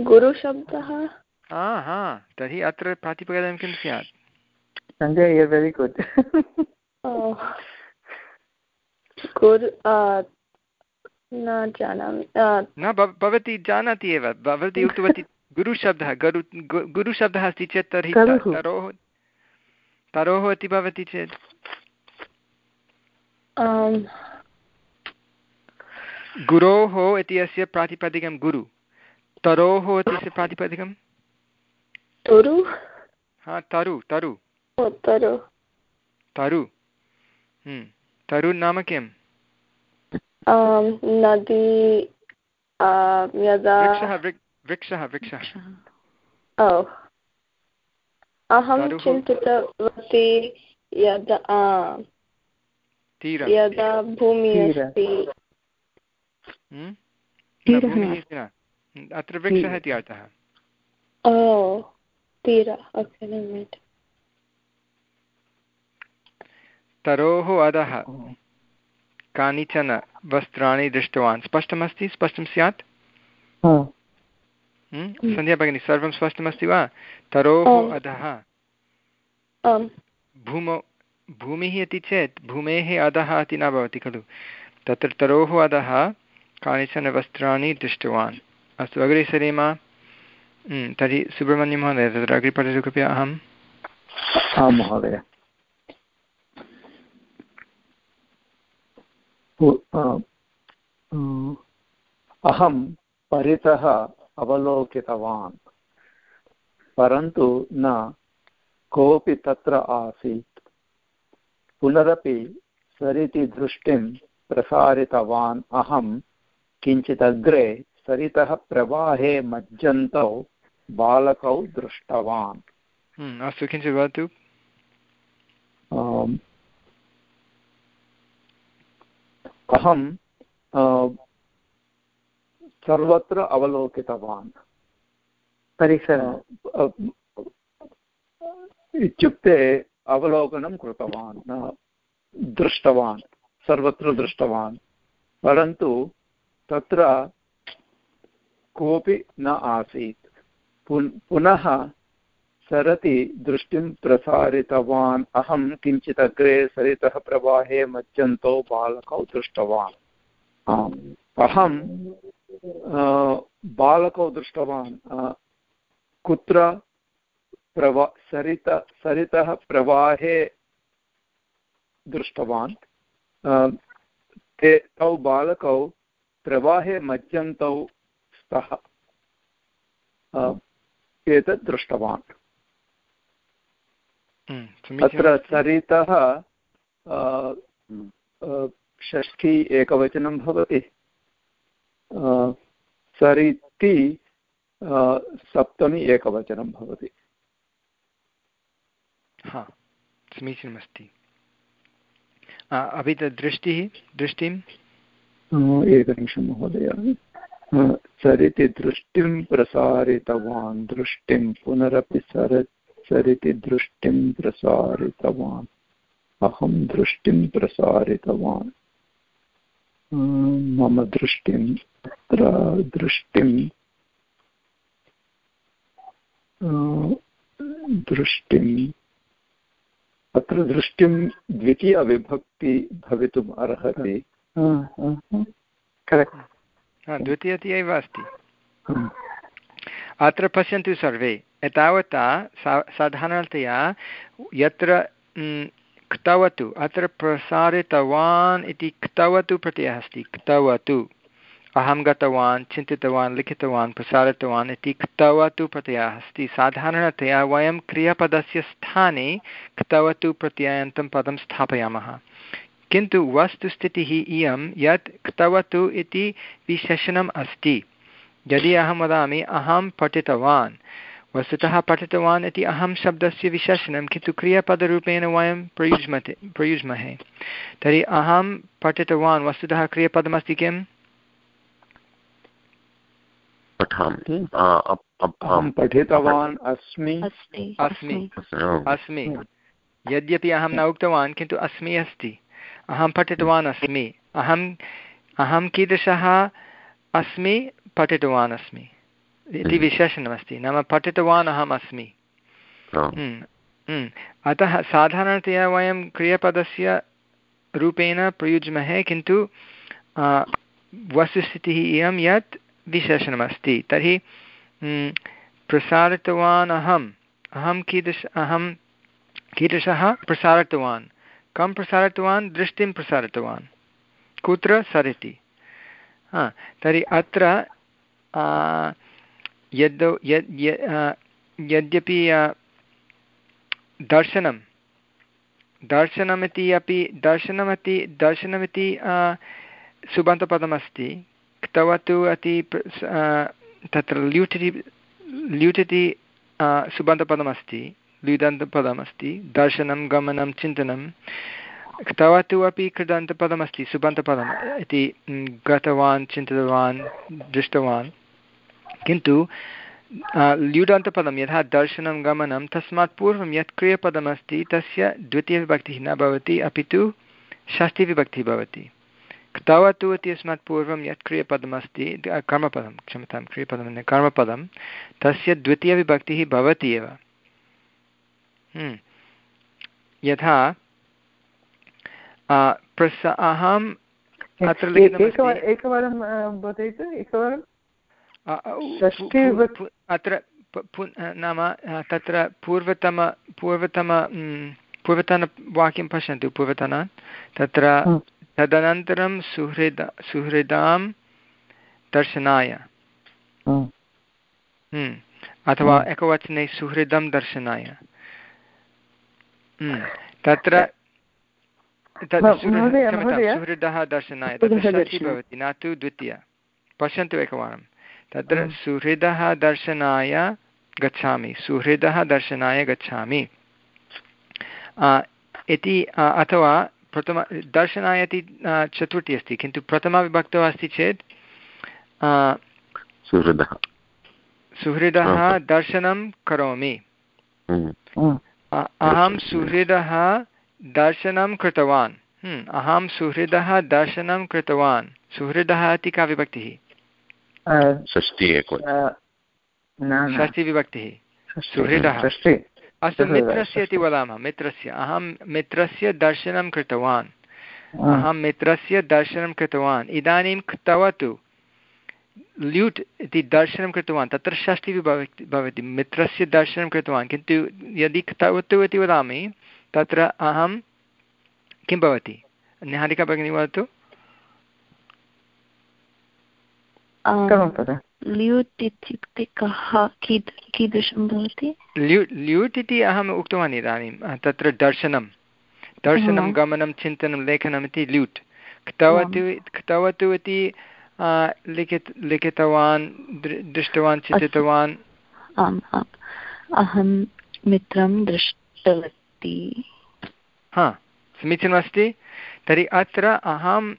गुरुशब्दः? हा हा तर्हि अत्र प्रातिपदिकं किं स्यात्? सञ्जय वेरि गुड् गुरु न जानामि। न भवती जानाति एव। भवती उक्तवती गुरुशब्दः। गुरु गुरुशब्दः अस्ति चेत् तर्हि तरोः तरोः इति भवति चेत्। गुरोः इति अस्य प्रातिपदिकं गुरु। तरोः इत्यस्य प्रातिपदिकं? तरु। हा तरु तरु। तरु। तरु। हम्म, तरु नाम किं नदी यदा वृक्षः वृक्षः अहं चिन्तितवती यदा यदा भूमिः अस्ति। हम्म? अत्र वृक्षः इति अर्थः। तरोः। अधः कानिचन वस्त्राणि दृष्टवान्। स्पष्टमस्ति? स्पष्टं स्यात्? हम्म? सन्ध्या भगिनी सर्वं स्पष्टमस्ति वा? तरोः अधः। भूमौ भूमिः इति चेत् भूमेः अधः इति न भवति खलु। तत्र तरोः अधः कानिचन वस्त्राणि दृष्टवान्। अस्तु अग्रे सरेम। हम्म, तर्हि सुब्रह्मण्यं महोदय तत्र अग्रे पठतु कृपया अहम्। आं महोदय। अहं परितः अवलोकितवान् परन्तु न कोऽपि तत्र आसीत्। पुनरपि सरिति दृष्टिं प्रसारितवान् अहं किञ्चिदग्रे सरितः प्रवाहे मज्जन्तौ बालकौ दृष्टवान्। हम्म, अस्तु किञ्चित् वदतु। अहं सर्वत्र अवलोकितवान्। परिसर। इत्युक्ते अवलोकनं कृतवान् दृष्टवान् सर्वत्र दृष्टवान्। परन्तु तत्र कोऽपि न आसीत्। पुनः सरति दृष्टिं प्रसारितवान्। अहं किञ्चित् अग्रे सरितः प्रवाहे मज्जन्तौ बालकौ दृष्टवान्। अहं बालकौ दृष्टवान्। कुत्र प्रवा, सरित, सरितः प्रवाहे दृष्टवान्। ते, तौ बालकौ प्रवाहे मज्जन्तौ स्तः। एतत् दृष्टवान्। अत्र सरितः षष्ठी एकवचनं भवति। सरिति सप्तमी एकवचनं भवति। हा समीचीनमस्ति। अपि तद् दृष्टिः दृष्टिम् एकनिमिषं महोदय। सरिति दृष्टिं प्रसारितवान् दृष्टिं पुनरपि सर सरिति दृष्टिं प्रसारितवान्। अहं दृष्टिं प्रसारितवान्। मम दृष्टिं तत्र दृष्टिं दृष्टिम् अत्र दृष्टिं द्वितीयविभक्ति भवितुम् अर्हति। द्वितीयति एव अस्ति। अत्र पश्यन्तु सर्वे। एतावता सा, साधारणतया यत्र क्तवतु, अत्र प्रसारितवान् इति क्तवतु प्रत्ययः अस्ति, क्तवतु। अहं गतवान्, चिन्तितवान्, लिखितवान्, प्रसारितवान् इति क्तवतु प्रत्ययः अस्ति। साधारणतया वयं क्रियापदस्य स्थाने क्तवतु प्रत्ययान्तं पदं स्थापयामः। किन्तु वस्तुस्थितिः इयं यत् क्तवतु इति विशेषणम् अस्ति। यदि अहं वदामि, अहं पठितवान् वस्तुतः पठितवान् इति अहं शब्दस्य विशेषणं किन्तु क्रियापदरूपेण वयं प्रयुज्मते प्रयुज्महे। तर्हि अहं पठितवान् वस्तुतः क्रियापदमस्ति किम्? पठितवान् अस्मि। अस्मि। अस्मि। यद्यपि अहं न उक्तवान् किन्तु अस्मि अस्ति। अहं पठितवान् अस्मि। अहम् अहं कीदृशः अस्मि? पठितवान् अस्मि। इति हम्म। विशेषणमस्ति। नाम पठितवान् अहम् अस्मि हम्म, हम्म। अतः साधारणतया वयं क्रियपदस्य रूपेण प्रयुज्महे किन्तु वस्तुस्थितिः इयं यत् विशेषणमस्ति। तर्हि प्रसारितवान् अहम् अहं कीदृश अहं कीदृशः प्रसारितवान्? कं प्रसारितवान्? दृष्टिं प्रसारितवान्। कुत्र सरति? हा तर्हि अत्र यद् यद् यद्यपि दर्शनं, दर्शनमिति अपि, दर्शनमिति दर्शनमिति सुबन्तपदमस्ति क्तवतु अति तत्र ल्यूट् इति ल्यूट् इति सुबन्तपदमस्ति, ल्युदन्तपदमस्ति, दर्शनं, गमनं, चिन्तनं क्तवतु अपि कृदन्तपदमस्ति, सुबन्तपदम् इति गतवान्, चिन्तितवान्, दृष्टवान्। किन्तु ल्युडन्तपदं यथा दर्शनं गमनं तस्मात् पूर्वं यत् क्रियपदमस्ति तस्य द्वितीयविभक्तिः न भवति अपि तु षष्ठीविभक्तिः भवति। क्तवतु इत्यस्मात् पूर्वं यत् क्रियपदमस्ति कर्मपदं क्षम्यतां क्रियपदं न कर्मपदं तस्य द्वितीयविभक्तिः भवति एव। हम्म। यथा प्रस अहम् अत्र एकवारं। अत्र नाम तत्र पूर्वतम पूर्वतम पूर्वतनवाक्यं पश्यन्तु पूर्वतनात् तत्र तदनन्तरं सुहृद सुहृदां दर्शनाय। अथवा एकवचने सुहृदं दर्शनाय। तत्र सुहृदः दर्शनाय तत्र भवति न तु द्वितीय। पश्यन्तु एकवारं तत्र सुहृदः दर्शनाय गच्छामि। सुहृदः दर्शनाय गच्छामि। इति अथवा प्रथम दर्शनाय इति चतुर्थी अस्ति किन्तु प्रथमविभक्तौ अस्ति चेत् सुहृदः। सुहृदः दर्शनं करोमि। हम्म। अहं सुहृदः दर्शनं कृतवान्। हम्म, अहं सुहृदः दर्शनं कृतवान्। सुहृदः इति का विभक्तिः? षष्टिविभक्तिः सुहृदः। अस्तु मित्रस्य इति वदामः मित्रस्य। अहं मित्रस्य दर्शनं कृतवान्। अहं मित्रस्य दर्शनं कृतवान्। इदानीं तव तु ल्यूट् इति दर्शनं कृतवान्। तत्र षष्टिः भवति भवति। मित्रस्य दर्शनं कृतवान्। किन्तु यदि तवतु इति वदामि तत्र अहं किं भवति? निहारिका भगिनी वदतु। ल्यूट् इत्युक्ते कः? कीदृशं भवति? ल्यूट् ल्यूट् इति अहम् उक्तवान् इदानीं तत्र दर्शनं। दर्शनं गमनं चिन्तनं लेखनम् इति ल्यूट्। क्तवतु क्तवतु इति लिखित लिखितवान् दृष्टवान् चिन्तितवान्। आम् आम्। अहं मित्रं दृष्टवती। हा समीचीनमस्ति। तर्हि अत्र अहं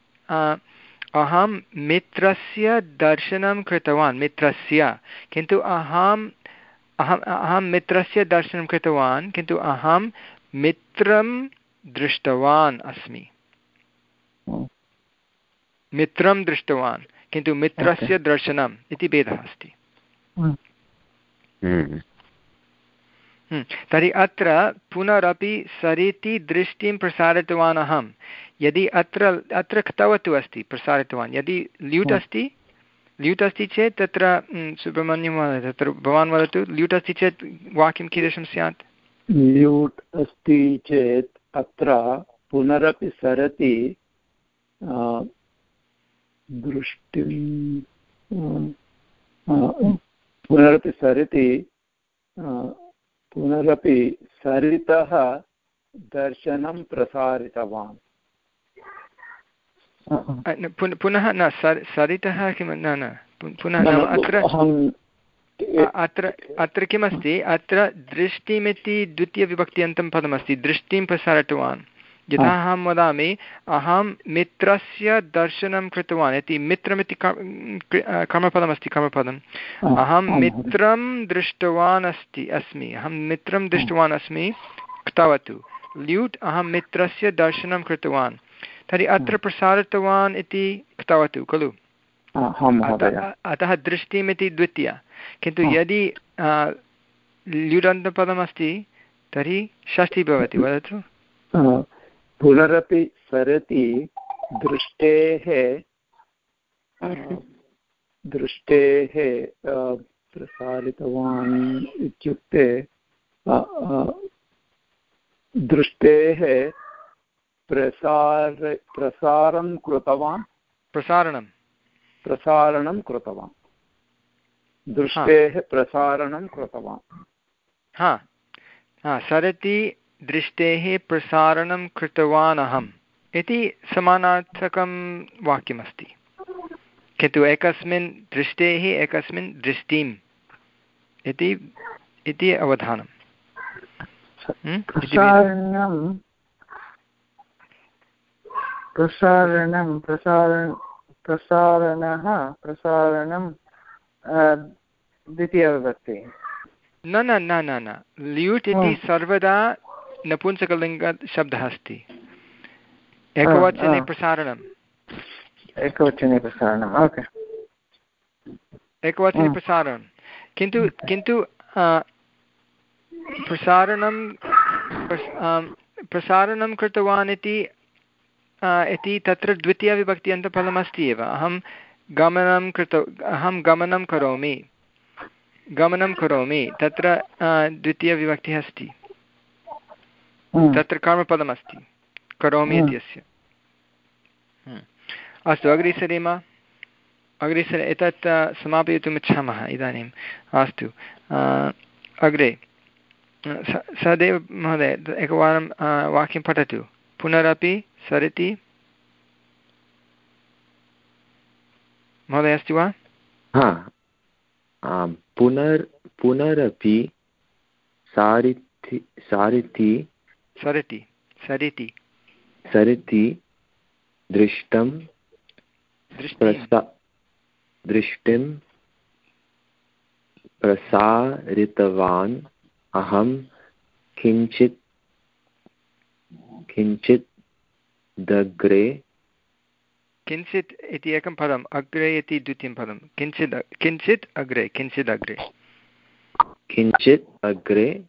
अहं मित्रस्य दर्शनं कृतवान् मित्रस्य। किन्तु अहम् अहम् अहं मित्रस्य दर्शनं कृतवान् किन्तु अहं मित्रं दृष्टवान् अस्मि। मित्रं दृष्टवान् किन्तु मित्रस्य दर्शनम् इति भेदः अस्ति। तर्हि अत्र पुनरपि सरिति दृष्टिं प्रसारितवान् अहं। यदि अत्र अत्र क्तवतु अस्ति प्रसारितवान् यदि ल्यूट् अस्ति ल्यूट् अस्ति चेत् तत्र सुब्रह्मण्यं तत्र भवान् वदतु ल्यूट् अस्ति चेत् वाक्यं कीदृशं स्यात्? ल्यूट् अस्ति चेत् अत्र पुनरपि सरति दृष्टिं पुनरपि सरति पुनरपि सरितः दर्शनं प्रसारितवान्। पुनः न सरितः किं न न पुनः अत्र अत्र अत्र किमस्ति? अत्र दृष्टिमिति द्वितीयविभक्त्यन्तं पदमस्ति दृष्टिं प्रसारितवान्। यथा अहं वदामि अहं मित्रस्य दर्शनं कृतवान्। इति मित्रमिति कर्मपदमस्ति कर्मपदम् अहं मित्रं दृष्टवान् अस्ति अस्मि। अहं मित्रं दृष्टवान् अस्मि क्तवतु ल्यूट् अहं मित्रस्य दर्शनं कृतवान्। तर्हि अत्र प्रसारितवान् इति उक्तवतु खलु? अतः दृष्टिमिति द्वितीया। किन्तु यदि ल्युडन्तपदमस्ति तर्हि षष्ठी भवति वदतु? पुनरपि सरति दृष्टेः दृष्टेः प्रसारितवान् इत्युक्ते दृष्टेः प्रसार प्रसारं कृतवान्। प्रसारणं। प्रसारणं कृतवान्। दृष्टेः प्रसारणं कृतवान्। हा। हा सरति दृष्टेः प्रसारणं कृतवान् अहम् इति समानार्थकं वाक्यमस्ति। किन्तु एकस्मिन् दृष्टेः एकस्मिन् दृष्टिम् इति इति अवधानम्। प्रसारणं प्रसारणं प्रसारण द्वितीयविभक्ति। न न न न न। ल्यूट् इति सर्वदा नपुंसकलिङ्गशब्दः अस्ति एकवचने प्रसारणम्। एकवचने प्रसारणम् ओके। एकवचने प्रसारणं किन्तु किन्तु प्रसारणं प्रसारणं कृतवान् इति इति तत्र द्वितीयविभक्ति अन्तफलमस्ति एव। अहं गमनं कृत अहं गमनं करोमि। गमनं करोमि। तत्र द्वितीयविभक्तिः अस्ति। तत्र कर्मपदमस्ति। करोमि इत्यस्य। अस्तु अग्रे सरेम अग्रे सर एतत् समापयितुम् इच्छामः इदानीम् अस्तु अग्रे। सदेव महोदय एकवारं वाक्यं पठतु। पुनरपि सरिति। महोदय अस्ति वा? हा। पुनर् पुनरपि सारिथि सारिथि सरति सरिति। सरिति दृष्टं दृष्टिं। प्रसारितवान् अहं किञ्चित् किञ्चित् दग्रे। किञ्चित् इति एकं पदम् अग्रे इति द्वितीयं पदं किञ्चित् किञ्चित् अग्रे किञ्चित् अग्रे। किञ्चित् अग्रे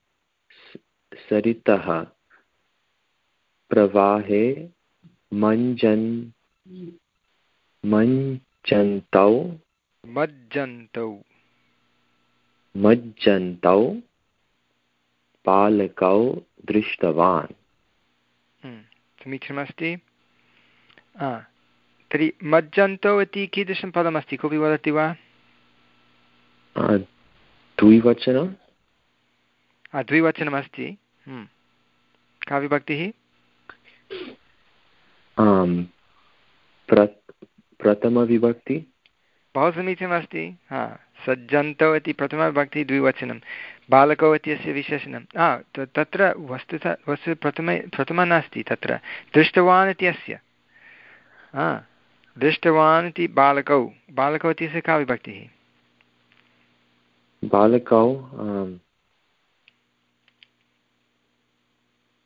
सरितः। प्रवाहे मञ्जन् मञ्चन्तौ मज्जन्तौ। मज्जन्तौ पालकौ दृष्टवान्। हम्म, समीचीनमस्ति। तर्हि मज्जन्तौ इति कीदृशं पदमस्ति? कोऽपि वदति वा? द्विवचनं? द्विवचनमस्ति। हम्म, का विभक्तिः? प्रथमविभक्ति? बहु समीचीनमस्ति हा सज्जन्तौ इति प्रथमविभक्तिः द्विवचनं बालकौ इत्यस्य विशेषणं हा तत्र वस्तुतः वस्तु प्रथमे प्रथमः नास्ति तत्र दृष्टवान् इत्यस्य हा दृष्टवान् इति बालकौ बालकौ इत्यस्य का विभक्तिः? बालकौ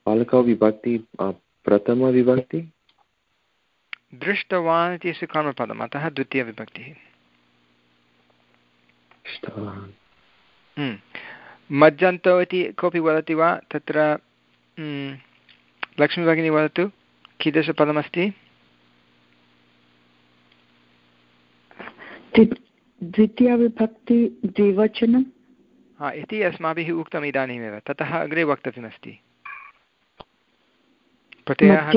बालकौ विभक्ति प्रथमविभक्ति? दृष्टवान् इत्यस्य कर्मपदम् अतः द्वितीयविभक्तिः मज्जन्तो इति कोऽपि वदति वा? तत्र लक्ष्मीभगिनी वदतु। कीदृशपदमस्ति? द्वितीयविभक्ति द्विवचनं? हा इति अस्माभिः उक्तम् इदानीमेव ततः अग्रे वक्तव्यमस्ति। प्रत्ययः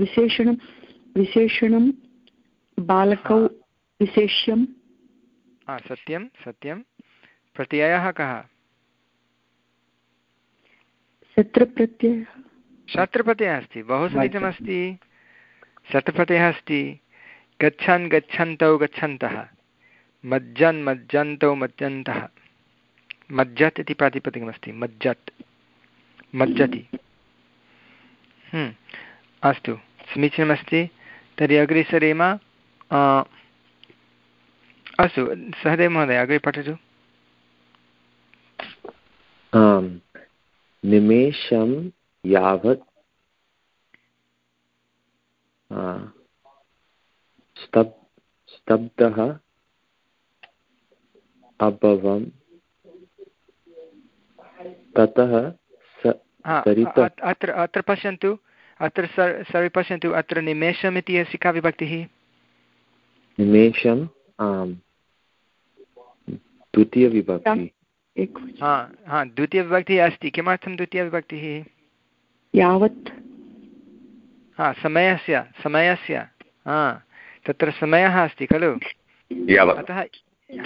विशेषणं विशेषणं बालकौ विशेष्यं सत्यं सत्यं। प्रत्ययः कः? शत्रुप्रत्ययः। शत्रुप्रत्ययः अस्ति। बहु समीचीनमस्ति शत्रुप्रत्ययः अस्ति। गच्छन् गच्छन्तौ गच्छन्तः। मज्जन् मज्जन्तौ मज्जन्तः। मज्जत् इति प्रातिपदिकमस्ति मज्जत्। मज्जति। हम्म, अस्तु। समीचीनमस्ति। तर्हि अग्रे सरेम अस्तु सहदेव महोदय अग्रे पठतु। आम् निमेषं यावत् स्तब् स्तब्धः अभवम् ततः अत्र अत्र पश्यन्तु। अत्र सर्वे पश्यन्तु अत्र निमेषम् इति अस्ति का विभक्तिः? निमेषम् आम्। द्वितीयविभक्ति। हा हा द्वितीयविभक्तिः अस्ति। किमर्थं द्वितीयविभक्तिः? यावत्। हा समयस्य समयस्य। हा तत्र समयः अस्ति खलु? अतः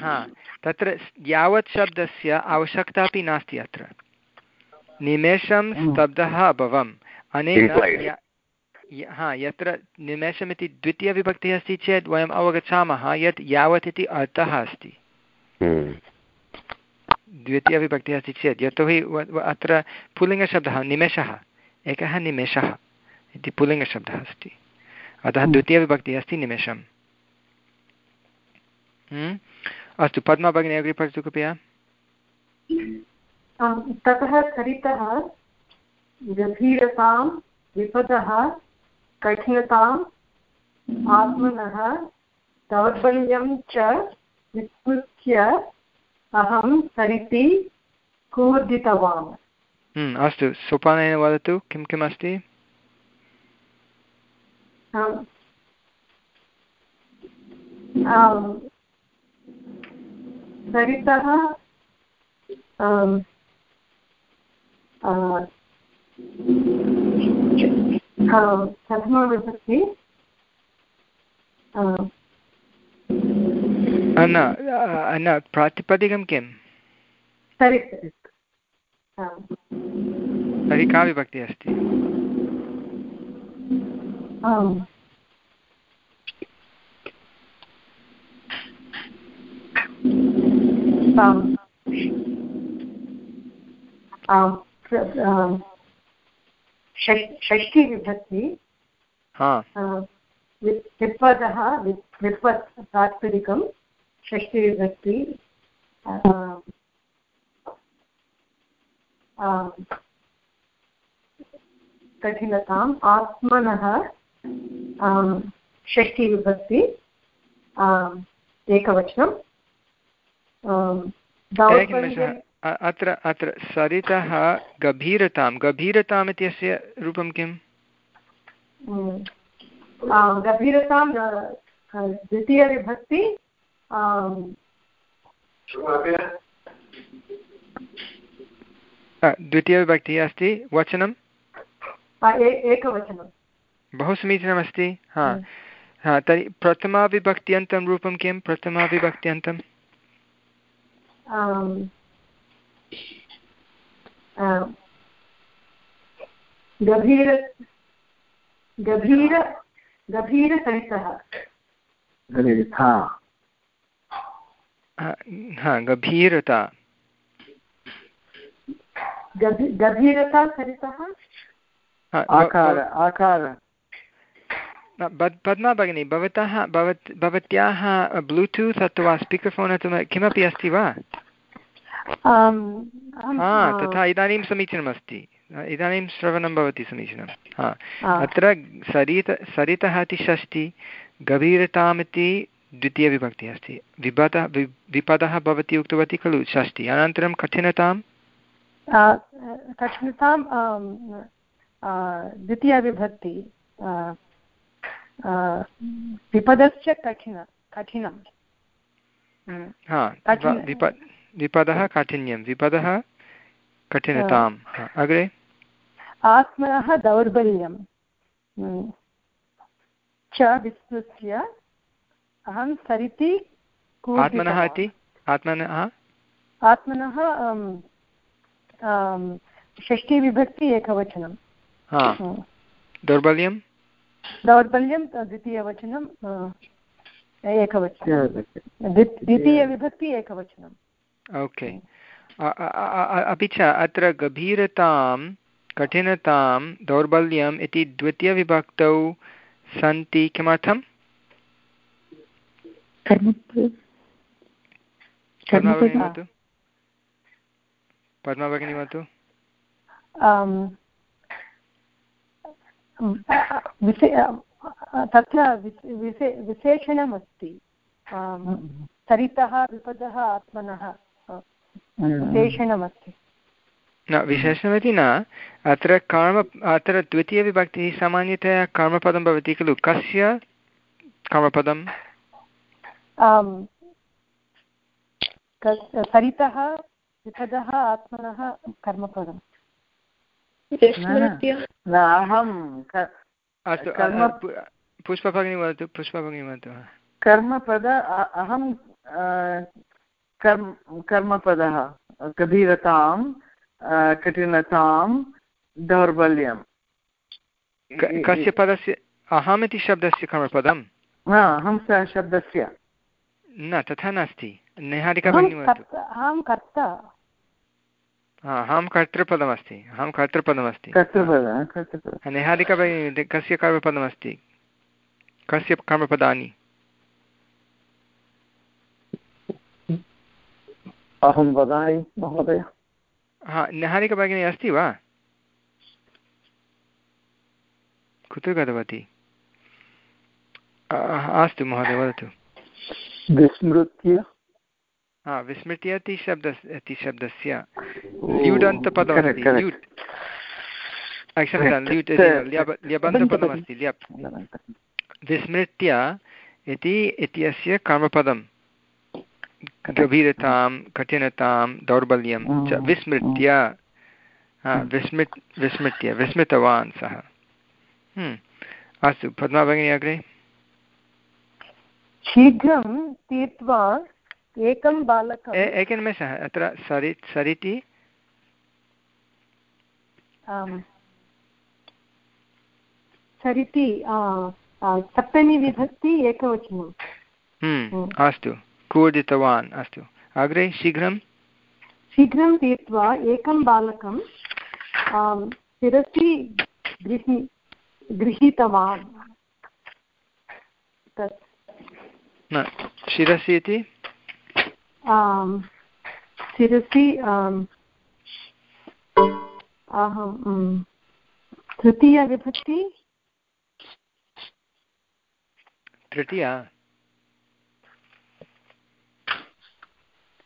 हा तत्र यावत् शब्दस्य आवश्यकता अपि नास्ति अत्र। निमेषं स्तब्धः अभवम्। अनेन हा यत्र निमेषमिति द्वितीयविभक्तिः अस्ति चेत् वयम् अवगच्छामः यत् यावत् इति अर्थः अस्ति। हम्म। द्वितीयविभक्तिः अस्ति चेत् यतोहि अत्र पुल्लिङ्गशब्दः निमेषः एकः निमेषः इति पुल्लिङ्गशब्दः अस्ति। अतः द्वितीयविभक्तिः अस्ति निमेषम्। हम्म? अस्तु पद्मा भगिनी अग्रे पठतु कृपया ततः सरितः गभीरतां विपदः कठिनताम् आत्मनः दौर्बल्यं च विस्मृत्य अहं सरिति कूर्दितवान् हम्म, अस्तु सोपानेन वदतु किं किम् अस्ति. सरितः प्रथमविभक्ति आम्, अ, न न प्रातिपदिकं किं आम्. तर्हि का विभक्तिः अस्ति? आम्. आम्. आम्. प्र- आम्. षष्- षष्ठीविभक्ति विपदः विपत् तात्पर्यकं. आम्. कठिनताम् आत्मनः आम्, एकवचनम् दौर्बल्यं अत्र अत्र सरितः गभीरतां गभीरताम् इत्यस्य रूपं किम्? Mm. गभीरतां द्वितीयविभक्ति द्वितीयविभक्तिः अस्ति। वचनं ए- एकवचनं बहु समीचीनमस्ति। हा। Mm. हा तर्हि प्रथमाविभक्त्यन्तं रूपं किं प्रथमाविभक्त्यन्तम् आम्, गभीर गभीर हा हा, गभीरता गभीरता सरितः आकार आकार पद्मा भगिनी भवतः भवत् भवत्याः ब्लूटूत् अथवा स्पीकर् फोन् अथवा किमपि अस्ति वा? हा तथा इदानीं समीचीनमस्ति। इदानीं श्रवणं भवति समीचीनं। हा। अत्र सरित सरितः इति षष्टि गभीरतामिति द्वितीयविभक्तिः अस्ति। विपदः विपदः भवती उक्तवती खलु षष्टि अनन्तरं कठिनतां आ, द्वितीयविभक्ति आ, कठिन कठिनं. हा विपदः काठिन्यं विपदः कठिनतां। अग्रे? आत्मनः दौर्बल्यं। Mm. च विस्मृत्य अहं सरिति आत्मनः इति? आत्मनः आत्मनः षष्ठीविभक्ति एकवचनं। Mm. दौर्बल्यं? दौर्बल्यं द्वितीयवचनं एकवचनं। द्वितीयविभक्ति एकवचनम् ओके अपि च अत्र गभीरतां कठिनतां दौर्बल्यम् इति द्वितीयविभक्तौ सन्ति किमर्थं पद्मा भगिनी वदतु। पद्मा भगिनी वदतु। आम्, विशे तत्र विशे- विशे- विशेषणमस्ति। सरितः विपदः आत्मनः। विशेषणमस्ति। न विशेषणमिति न अत्र कर्म अत्र द्वितीयविभक्तिः सामान्यतया कर्मपदं भवति खलु। कस्य कर्मपदं? सरितः विपदः आत्मनः कर्मपदम्। अस्तु पुष्पभगिनी वदतु पुष्पभगिनी वदतु कर्मपद अहं कर्म कर्मपदः गभीरतां कठिनतां दौर्बल्यं। कस्य पदस्य अहम् इति शब्दस्य कर्मपदम्? अहं शब्दस्य। न तथा नास्ति। निहारिका अहं कर्ता अहं कर्तृपदमस्ति। अहं कर्तृपदमस्ति। निहारिका भगिनी कस्य कर्मपदमस्ति? कस्य कर्मपदानि? अहं वदामि महोदय। हा निहारिका भगिनी अस्ति वा? कुत्र गतवती? अस्तु महोदय वदतु। विस्मृत्य? हा विस्मृत्य इति शब्द इति शब्दस्य। ल्यूडन्तपदमस्ति ल्यूट्। क्षम्यतां ल्यूट् ल्यबन्तपदमस्ति ल्यप् विस्मृत्य इति इत्यस्य कर्मपदं गभीरतां कठिनतां दौर्बल्यं च विस्मृत्य। विस्मृत् विस्मृत्य विस्मृतवान् सः। हम्म। अस्तु पद्मा भगिनी अग्रे। शीघ्रं तीर्त्वा एकं बालकम् एकनिमेषः अत्र सरि सरिति। सरिति सप्तमी विभक्ति एकवचनं। हम्म, हम्म। अस्तु। कूर्दितवान् अस्तु। अग्रे शीघ्रं शीघ्रं तीर्त्वा एकं बालकं शिरसि गृही गृहीतवान्। न शिरसि इति? शिरसि अहं तृतीयविभक्ति तृतीया?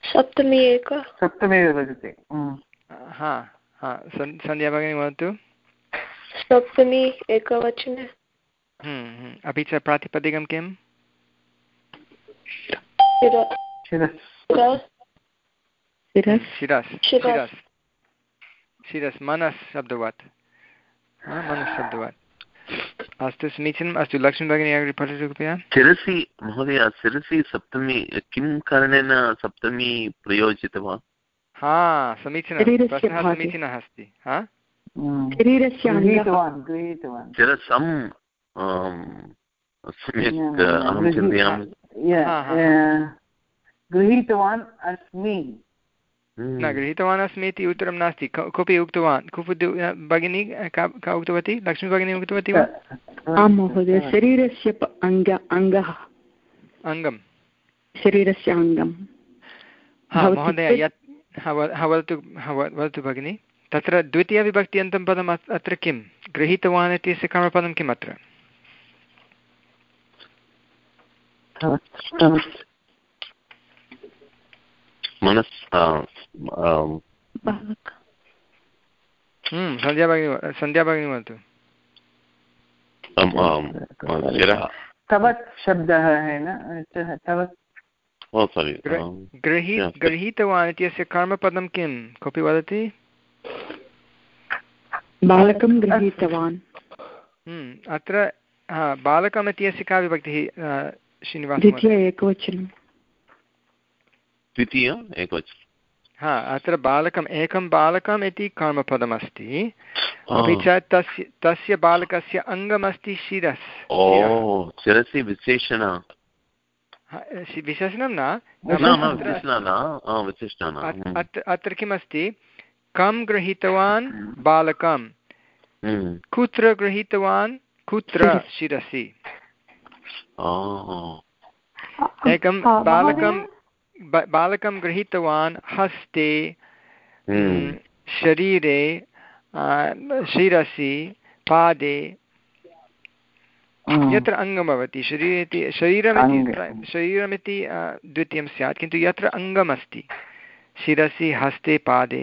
सप्तमी एक। सप्तमी विभक्ति हा हा सन्ध्या भगिनी वदतु। सप्तमी एकवचने हम्म, हम्म। अपि च प्रातिपदिकं किम्? शिरस् शिरस्। शिरस्। मनस् शब्दवत्। मनस् शब्दवत्। अस्तु समीचीनम्। अस्तु लक्ष्मीभगिनी अग्रे पठतु कृपया। शिरसि महोदय शिरसि सप्तमी किं कारणेन सप्तमी प्रयोजितवान् हा समीचीनः प्रश्नः समीचीनः अस्ति हा? शिरसं सम्यक् अहं चिन्तयामि। गृहीतवान् अस्मि। न। गृहीतवान् अस्मि इति उत्तरं नास्ति कोऽपि उक्तवान् कोऽपि भगिनी का का उक्तवती लक्ष्मी भगिनी उक्तवती वा आं महोदय शरीरस्य अङ्ग अङ्गः अङ्गं शरीरस्य अङ्गं महोदय यत् वदतु वदतु भगिनि तत्र द्वितीयविभक्त्यन्तं पदम् अत्र किं गृहीतवान् इत्यस्य कर्मपदं किम् अत्र मनस् सन्ध्या भगिनी सन्ध्या वदतु शब्दः गृहीतवान् इत्यस्य कर्मपदं किं कोऽपि वदति बालकं गृहीतवान् अत्र बालकम् इत्यस्य का विभक्तिः श्रीनिवास एकवचनं द्वितीय एकवचनं हा अत्र बालकम् एकं बालकम् इति कर्मपदमस्ति। अपि च तस्य तस्य बालकस्य अङ्गमस्ति शिरस्। शिरसि। विशेषण। विशेषणं न? हम्म। अत्र किमस्ति? कं गृहीतवान् बालकं हम्म। कुत्र गृहीतवान्? कुत्र शिरसि? एकं बालकं बालकं गृहीतवान् हस्ते हम्म। शरीरे शिरसि पादे। यत्र अङ्गं भवति शरीरे इति शरीरमिति शरीरमिति द्वितीयं स्यात् किन्तु यत्र अङ्गमस्ति शिरसि हस्ते पादे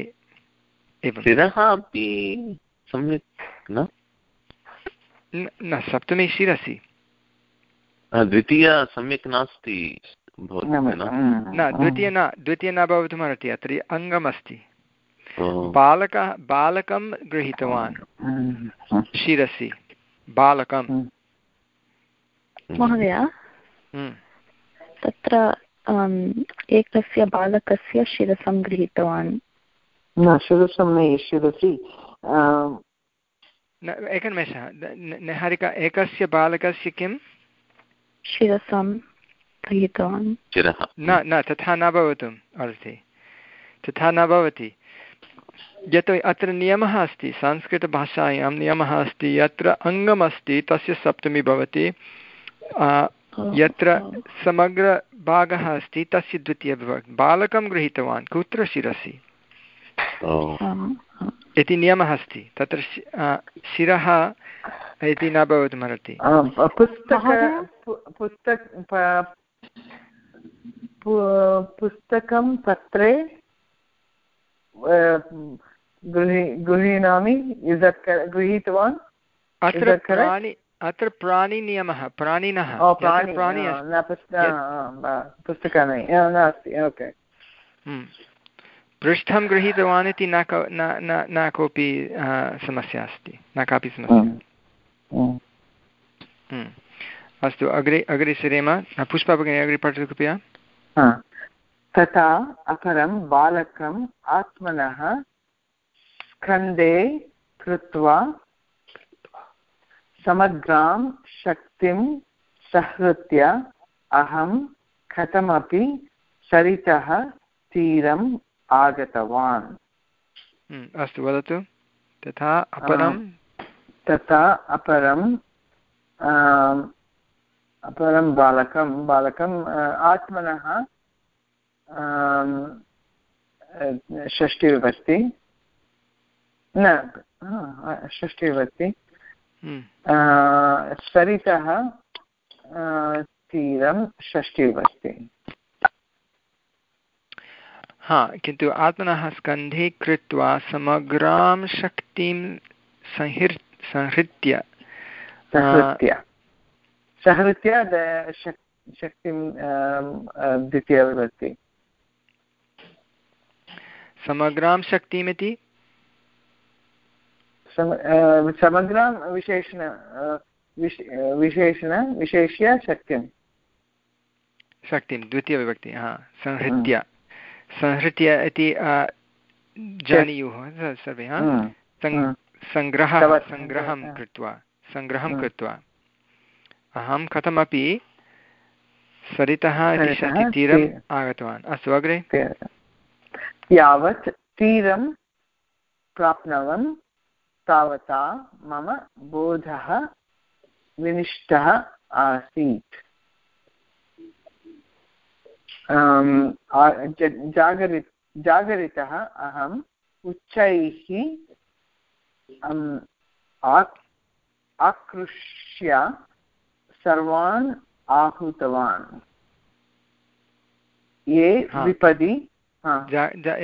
एवं। शिरः अपि सम्यक् न? सप्तमी शिरसि। द्वितीय सम्यक् नास्ति। न? द्वितीय न द्वितीय न भवितुमर्हति अत्र अङ्गमस्ति। बालकः बालकं गृहीतवान् शिरसि बालकं महोदय। तत्र एकस्य बालकस्य शिरसं गृहीतवान्। न शिरसं न शिरसि एकनिमेषः निहारिका एकस्य बालकस्य किं शिरसं। गृहीतवान् न न तथा न भवितुम् अर्थे तथा न भवति। यतो अत्र नियमः अस्ति संस्कृतभाषायां नियमः अस्ति यत्र अङ्गमस्ति तस्य सप्तमी भवति। यत्र समग्रभागः अस्ति तस्य द्वितीयविभक्ति बालकं गृहीतवान् कुत्र शिरसि? इति नियमः अस्ति। तत्र शिरः इति न भवितुमर्हति पुस्तकं पत्रे गृह्णामि गृहीतवान् अत्र प्राणि अत्र प्राणिनियमः प्राणिनः। पुस्तकानि नास्ति ओके। हम्म। पृष्ठं गृहीतवान् इति न न कोऽपि समस्या अस्ति न कापि समस्या। हम्म। अस्तु अग्रे अग्रे सरेम पुष्पभगिनी अग्रे पठतु कृपया। तथा अपरं बालकम् आत्मनः स्कन्धे कृत्वा समग्रां शक्तिं सहृत्य अहं कथमपि सरितः तीरम् आगतवान्। हम्म, अस्तु वदतु। तथा अपरं? तथा अपरं अपरं बालकं बालकम् आत्मनः षष्टिविभक्ति। न षष्टिविभक्ति। हम्म। सरितः तीरं षष्टिविभक्ति। हा किन्तु आत्मनः स्कन्धे कृत्वा समग्रां शक्तिं संहृ संहृत्य। सहृत्य शक्तिं द्वितीयविभक्ति। समग्रां शक्तिमिति? समग्रां विशेषण विशेषण विशेष्य शक्तिं। शक्तिं द्वितीयविभक्ति हा संहृत्य। संहृत्य इति जानीयुः सर्वे हा? सङ्ग्रहः सङ्ग्रहं कृत्वा सङ्ग्रहं कृत्वा। अहं कथमपि सरितः तीरम् आगतवान्। अस्तु अग्रे। यावत् तीरं प्राप्नवन् तावता मम बोधः विनिष्टः आसीत्। जागरि जागरितः अहम् उच्चैः आकृष्य सर्वान् आहूतवान्। ये विपदि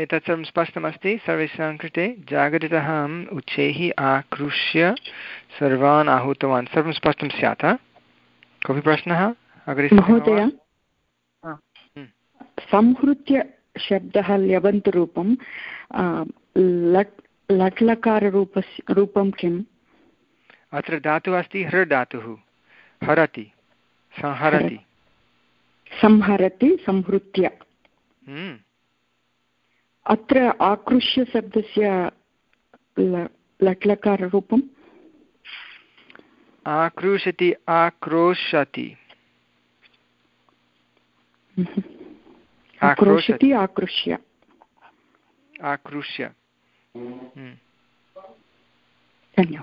एतत् सर्वं स्पष्टमस्ति। सर्वेषां कृते जागरितः अहम् उच्चैः आकृष्य सर्वान् आहूतवान्। सर्वं स्पष्टं स्यात् कोऽपि प्रश्नः? अग्रे महोदय। संहृत्य शब्दः ल्यबन्तरूपं लट् लट्लकाररूपस्य रूपं किम्? अत्र धातुः अस्ति हृ धातुः। हरति संहरति संहरति संहृत्य। अत्र आकृष्य शब्दस्य लट्लकाररूपम् आकृषति आक्रोशति आक्रोशति आकृष्य आकृष्य।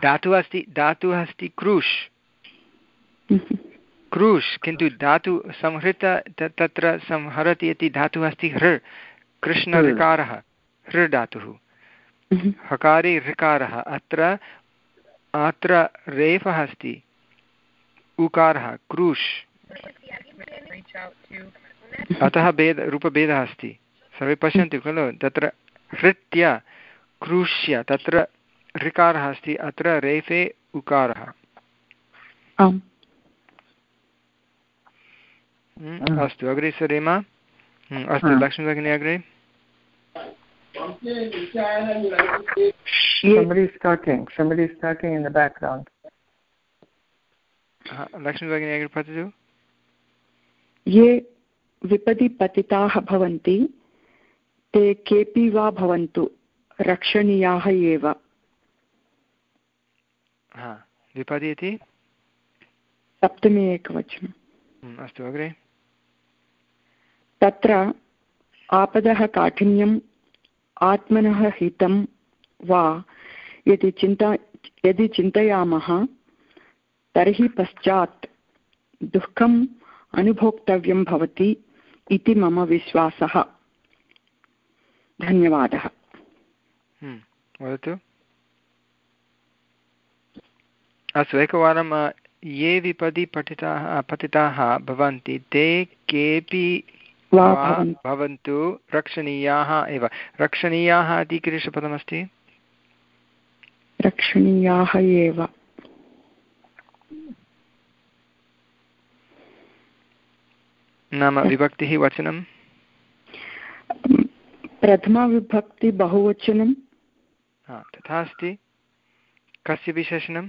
धातुः अस्ति धातुः अस्ति क्रूश् क्रूश् किन्तु धातु संहृत तत्र संहरति इति धातुः अस्ति हृ कृष्णऋकारः हृ धातुः हकारे ऋकारः अत्र अत्र रेफः अस्ति उकारः क्रूश् अतः भेद रूपभेदः अस्ति सर्वे पश्यन्तु खलु तत्र हृत्य क्रूष्य तत्र ऋकारः अस्ति अत्र रेफे उकारः अस्तु अग्रे सरेम हम्म, अस्तु लक्ष्मीभगिनी अग्रे. लक्ष्मीभगिनी अग्रे पठतु ये विपदि पतिताः भवन्ति ते केपि वा भवन्तु रक्षणीयाः एव। विपदि इति सप्तमी एकवचनम् हम्म, अस्तु अग्रे। तत्र आपदः काठिन्यम् आत्मनः हितं वा यदि चिन्ता यदि चिन्तयामः तर्हि पश्चात् दुःखम् अनुभोक्तव्यं भवति इति मम विश्वासः। धन्यवादः। हम्म, वदतु। अस्तु एकवारं ये विपदि पठिताः पतिताः भवन्ति ते केऽपि भवन्तु। रक्षणीयाः एव। रक्षणीयाः इति कीदृशपदमस्ति रक्षणीयाः एव। नाम विभक्तिः वचनं प्रथमाविभक्ति बहुवचनं तथा अस्ति। कस्य विशेषणं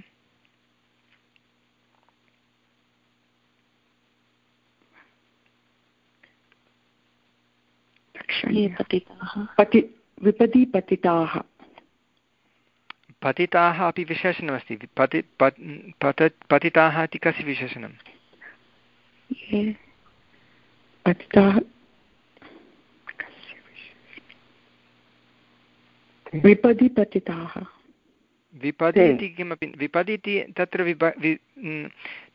पति विपदि पतिताः पतिताः अपि विशेषणमस्ति। पति पतिताः इति कस्य विशेषणं पतिताः विपदि पतिताः विपदि इति किमपि विपदि इति तत्र विप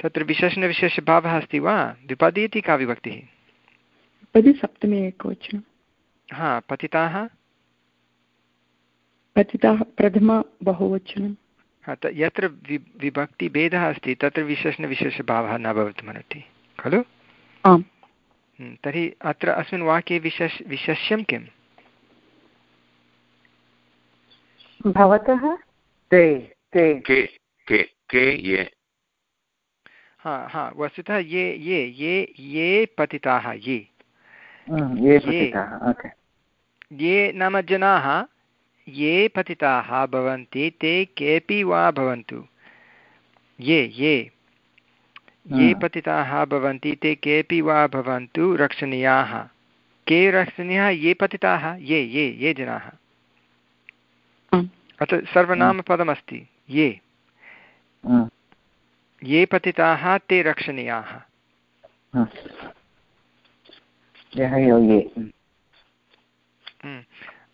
तत्र विशेषणविशेषभावः अस्ति वा? विपदि इति का विभक्तिः? विपदि सप्तमी एकवचनं हा पतिताः? पतिताः प्रथम बहुवचनं। हा यत्र वि विभक्तिभेदः अस्ति तत्र विशेषणविशेषभावः न भवितुमर्हति खलु? आम्। हम्म, तर्हि अत्र अस्मिन् वाक्ये विशेष विशेष्यं किम्? भवतः? ते ते। के के के ये। हा हा वस्तुतः ये ये ये ये पतिताः ये। ये नाम जनाः ये पतिताः भवन्ति ते केऽपि वा भवन्तु। ये ये। ये पतिताः भवन्ति ते केऽपि वा भवन्तु रक्षणीयाः। के रक्षणीयाः ये पतिताः? ये ये ये जनाः। अत्र सर्वनामपदमस्ति ये। ये पतिताः ते रक्षणीयाः। यः योगे। हम्म,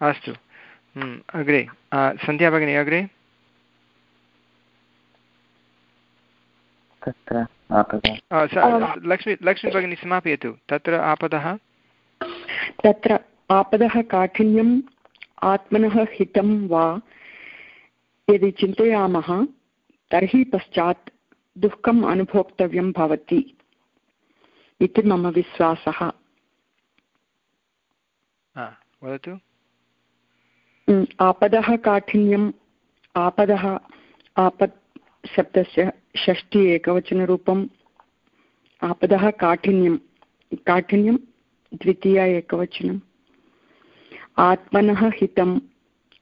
अस्तु। हम्म, अग्रे सन्ध्या भगिनी अग्रे? तत्र लक्ष्मी लक्ष्मी भगिनी समापयतु। तत्र आपदः? तत्र आपदः काठिन्यम् आत्मनः हितं वा? यदि चिन्तयामः तर्हि पश्चात् दुःखम् अनुभोक्तव्यं भवति इति मम विश्वासः। वदतु. आपदः काठिन्यम् आपदः आपत् शब्दस्य षष्टि एकवचनरूपम् आपदः काठिन्यं काठिन्यं द्वितीया एकवचनम् आत्मनः हितम्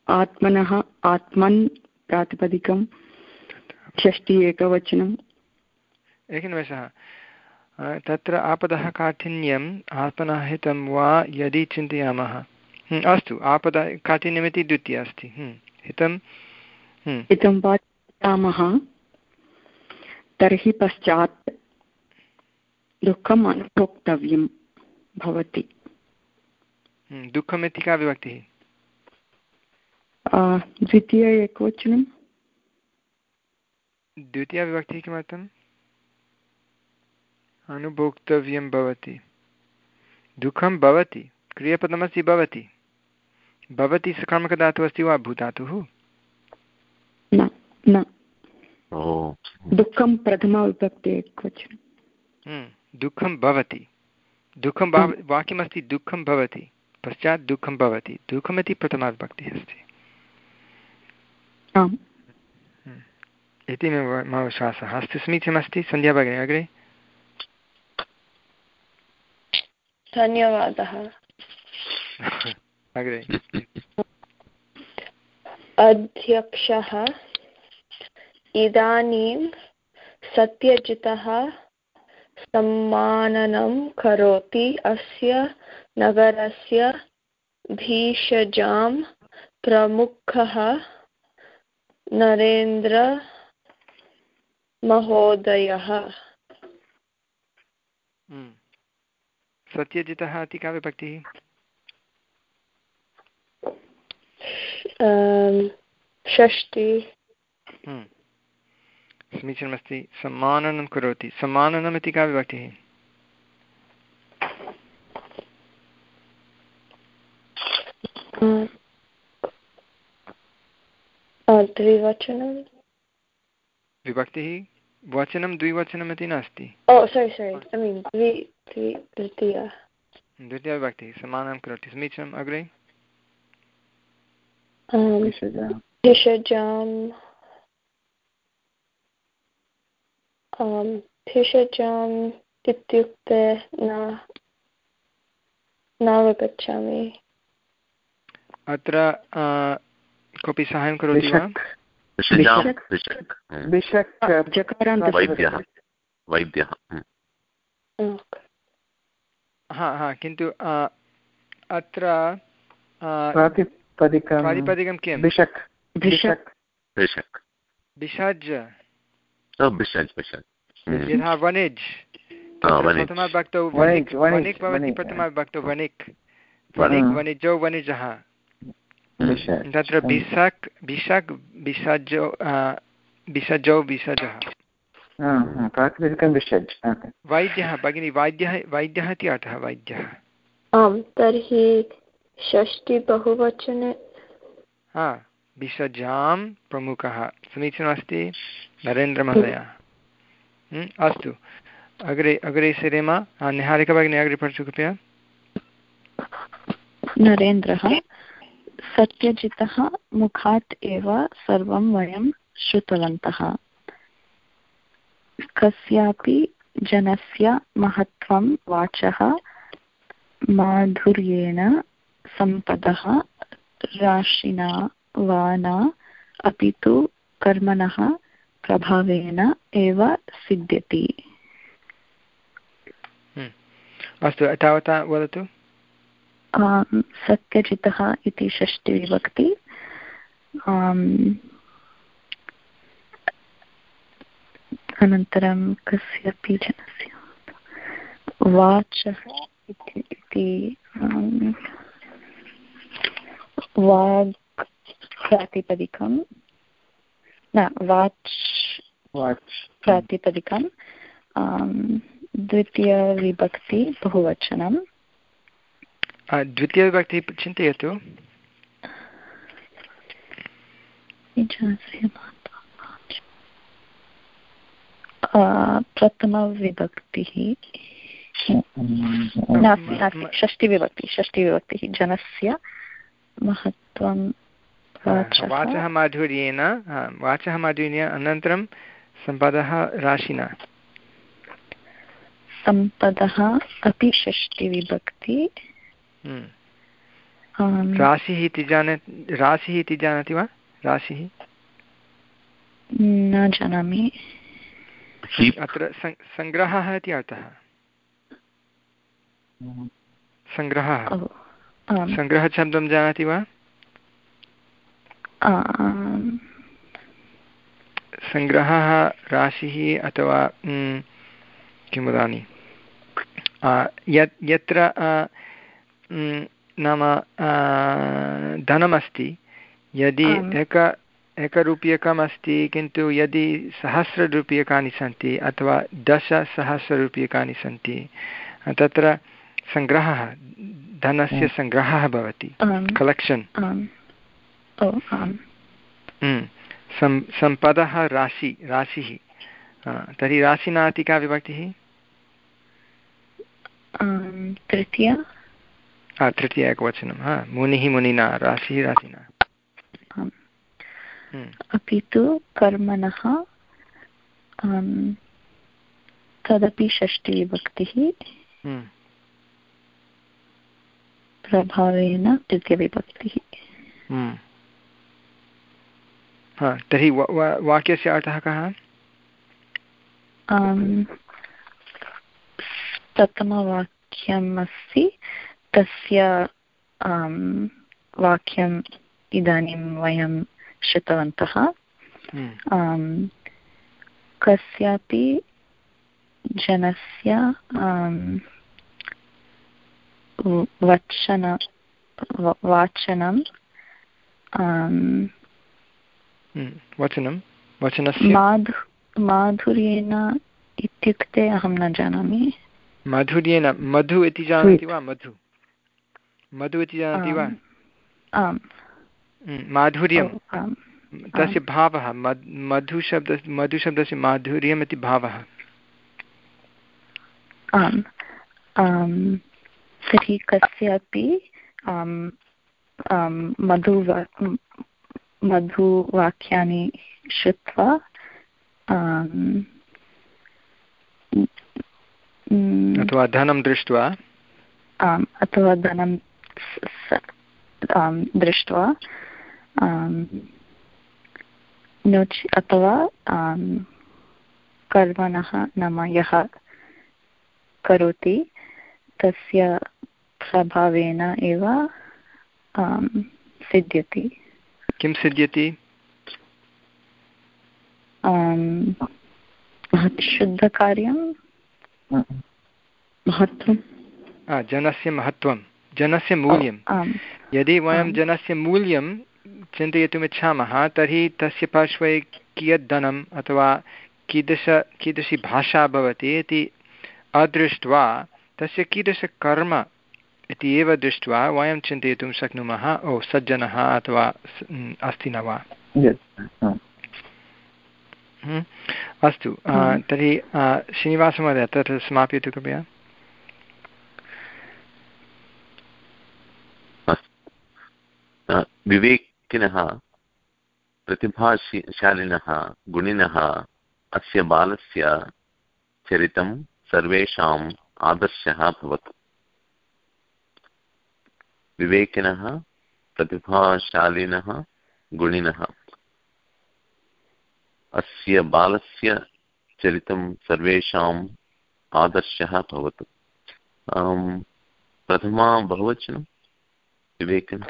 आत्मनः आत्मन् प्रातिपदिकं षष्टि एकवचनम् एकनिमेषः. तत्र आपदः काठिन्यम् आत्मनः हितं वा यदि चिन्तयामः। अस्तु आपदः काठिन्यमिति द्वितीया अस्ति। हितं। हितं वा चिन्तयामः तर्हि पश्चात् दुःखम् अनुभोक्तव्यं भवति। दुःखमिति का विभक्तिः? द्वितीय एकवचनं। द्वितीयविभक्तिः किमर्थम्? अनुभोक्तव्यं भवति। दुःखं भवति क्रियपदमस्ति भवति। भवति सकर्मकधातुः अस्ति वा भूधातुः? न न। दुःखं प्रथमविभक्ति हम्म, दुःखं भवति। दुःखं वाक्यमस्ति दुःखं भवति पश्चात् दुःखं भवति। दुःखमिति प्रथमाविभक्तिः अस्ति। हम्म, इति मम विश्वासः। अस्तु समीचीनमस्ति। सन्ध्या भगिनी अग्रे। धन्यवादः। अग्रे। अध्यक्षः इदानीं सत्यजितः सम्माननं करोति। अस्य नगरस्य भीषजां प्रमुखः नरेन्द्रमहोदयः हम्म। सत्यजितः इति का विभक्तिः? षष्टि हम्म। समीचीनमस्ति। सम्माननं करोति। सम्माननम् इति का विभक्तिः? द्विवचनं। विभक्तिः? वचनं द्विवचनम् इति नास्ति। ओ सारि सारि ऐ मीन् द्वि द्वि तृतीया द्वितीयविभक्तिः समानं करोति समीचीनम् अग्रे भिषजाम् भिषजाम् इत्युक्ते न नावगच्छामि अत्र कोऽपि साहाय्यं करोति वा वैद्यः वैद्यः हा हा किन्तु अत्र प्रातिपदिकं प्रातिपदिकं किं बिषक् बिषक् बिषक् बिषज् बिषज् बिषज् यथा वनिज् प्रथमाविभक्तौ वनिक् वनिक् भवति प्रथमाविभक्तौ वनिक् वनिक् वनिजौ वनिजः तत्र बिषक् बिषक् बिषजौ बिषजौ बिषजः प्रातिपदिकं विषज् वैद्यः भगिनी वैद्यः वैद्यः इति अर्थः वैद्यः। आम् तर्हि षष्टि बहुवचने हा विषजां प्रमुखः। समीचीनमस्ति नरेन्द्रमहोदय। अस्तु। अग्रे अग्रे सरेम निहारिका भगिनी अग्रे पठतु कृपया। नरेन्द्रः सत्यजितः मुखात् एव सर्वं वयं श्रुतवन्तः। कस्यापि जनस्य महत्त्वं वाचः माधुर्येण सम्पदः राशिना वा न अपि तु कर्मणः प्रभावेन एव सिद्ध्यति। अस्तु तावता वदतु। सत्यजितः इति षष्टिविभक्ति। अनन्तरं कस्यापि जनस्य वाचः इति वाग् प्रातिपदिकं। न वाच् वाच्। प्रातिपदिकं द्वितीयविभक्ति बहुवचनं। द्वितीयविभक्तिः चिन्तयतु। प्रथमविभक्तिः। नास्ति नास्ति षष्टिविभक्तिः षष्टिविभक्तिः जनस्य महत्त्वं वाचः माधुर्येण वाचः माधुर्येण अनन्तरं सम्पदः राशिना। सम्पदः अपि षष्टिविभक्ति राशिः इति जान राशिः इति जानाति वा? राशिः? न जानामि। अत्र सङ्ग्रहः इति अर्थः। सङ्ग्रहः सङ्ग्रहशब्दं जानाति वा? सङ्ग्रहः राशिः अथवा किं वदामि? यत् यत्र नाम धनमस्ति यदि एक एकरूप्यकम् अस्ति किन्तु यदि सहस्ररूप्यकाणि सन्ति अथवा दशसहस्ररूप्यकाणि सन्ति तत्र सङ्ग्रहः धनस्य सङ्ग्रहः भवति कलेक्षन् सम्पदः राशि राशिः। तर्हि राशिना इति का विभक्तिः तृतीया तृतीया एकवचनं हा। मुनिः मुनिना राशिः राशिना। अपि तु कर्मणः तदपि षष्टिविभक्तिः प्रभावेन तृतीयविभक्तिः हम्म। तर्हि वाक्यस्य अर्थः कः? प्रथमवाक्यम् अस्ति तस्य वाक्यम् इदानीं वयं श्रुतवन्तः हम्म, कस्यापि जनस्य वचन वाचनं हम्म, वचनं वचनस्य? माधु माधुर्येण इत्युक्ते अहं न जानामि। माधुर्येण मधु इति जानाति वा मधु? मधु इति जानाति वा? आम्, माधुर्यं ओ, आम् तस्य भावः मध् मधुशब्द मधुशब्दस्य माधुर्यम् इति भावः। आम् तर्हि कस्यापि मधुवा मधुवाक्यानि श्रुत्वा अथवा धनं दृष्ट्वा। आम् अथवा धनं दृष्ट्वा। नो चेत् अथवा आम्, कर्मणः नाम यः करोति तस्य प्रभावेन एव आम्, सिद्ध्यति। किं सिद्ध्यति? शुद्धकार्यं महत्त्वं जनस्य महत्त्वं जनस्य मूल्यं। यदि वयं जनस्य मूल्यं चिन्तयितुमिच्छामः तर्हि तस्य पार्श्वे कियत् धनम् अथवा कीदृश कीदृशी भाषा भवति इति अदृष्ट्वा तस्य कीदृशकर्म इति एव दृष्ट्वा वयं चिन्तयितुं शक्नुमः ओ सज्जनः अथवा अस्ति न वा? हम्? अस्तु तर्हि श्रीनिवासमहोदय तत्र समापयतु कृपया। अ, विवेकिनः प्रतिभाशालिनः, गुणिनः, अस्य बालस्य चरितं सर्वेषाम् आदर्शः भवतु। विवेकिनः, प्रतिभाशालिनः, गुणिनः। अस्य बालस्य चरितं सर्वेषाम् आदर्शः भवतु। प्रथमा बहुवचनं, विवेकिन।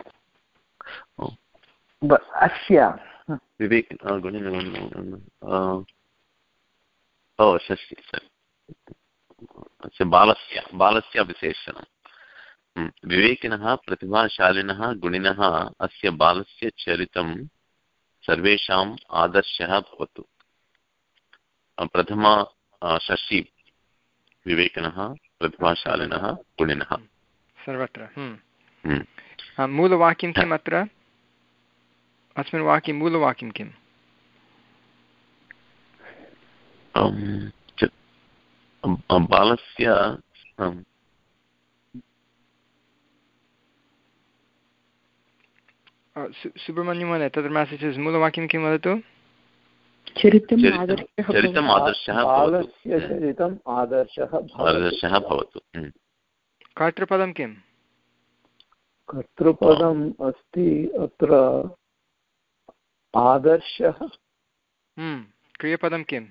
अस्य विवेक ओ षष्टि अस्य बालस्य बालस्य विशेषणं विवेकिनः प्रतिभाशालिनः गुणिनः अस्य बालस्य चरितं सर्वेषाम् आदर्शः भवतु अ, प्रथमा षष्टि विवेकिनः प्रतिभाशालिनः गुणिनः सर्वत्र। हम्म। मूलवाक्यं किम् अत्र अस्मिन् वाक्ये मूलवाक्यं किम् अम्, च- अम्, अम्, बालस्य सुब्रह्मण्यं महोदय तत्र मेसेजस् मूलवाक्यं किं वदतु चरितम् आदर्शः चरितम् भवति। आदर्शः भवतु बालस्य चरितम् आदर्शः भवतु आदर्शः भवतु। कर्तृपदं किम् कर्तृपदम् अस्ति अत्र आदर्शः। हम्म, क्रियपदं किम्?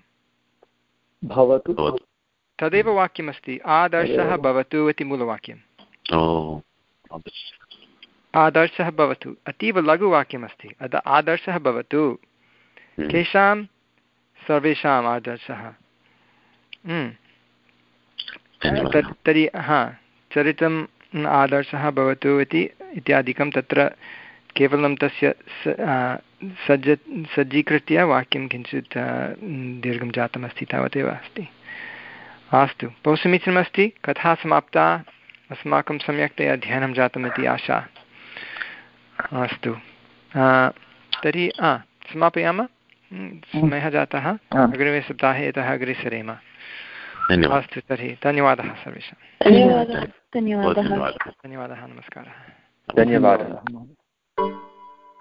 भवतु। तदेव वाक्यमस्ति आदर्शः। भवतु इति मूलवाक्यम्। ओ आदर्शः। भवतु अतीव लघुवाक्यमस्ति अत आदर्शः भवतु। हम्म। केषां सर्वेषाम् आदर्शः। हम्म, तर्हि हा चरितम् आदर्शः भवतु इति इत्यादिकं तत्र केवलं तस्य सज्ज सज्जीकृत्य वाक्यं किञ्चित् दीर्घं जातमस्ति तावदेव अस्ति। अस्तु बहु समीचीनमस्ति कथा समाप्ता। अस्माकं सम्यक्तया अध्ययनं जातमिति आशा। अस्तु तर्हि आ, समापयामः। समयः जातः। अग्रिमे सप्ताहे यतः अग्रे सरेम। अस्तु तर्हि धन्यवादः सर्वेषां। धन्यवादः। धन्यवादः। धन्यवादः। धन्यवादः नमस्कारः। धन्यवादः।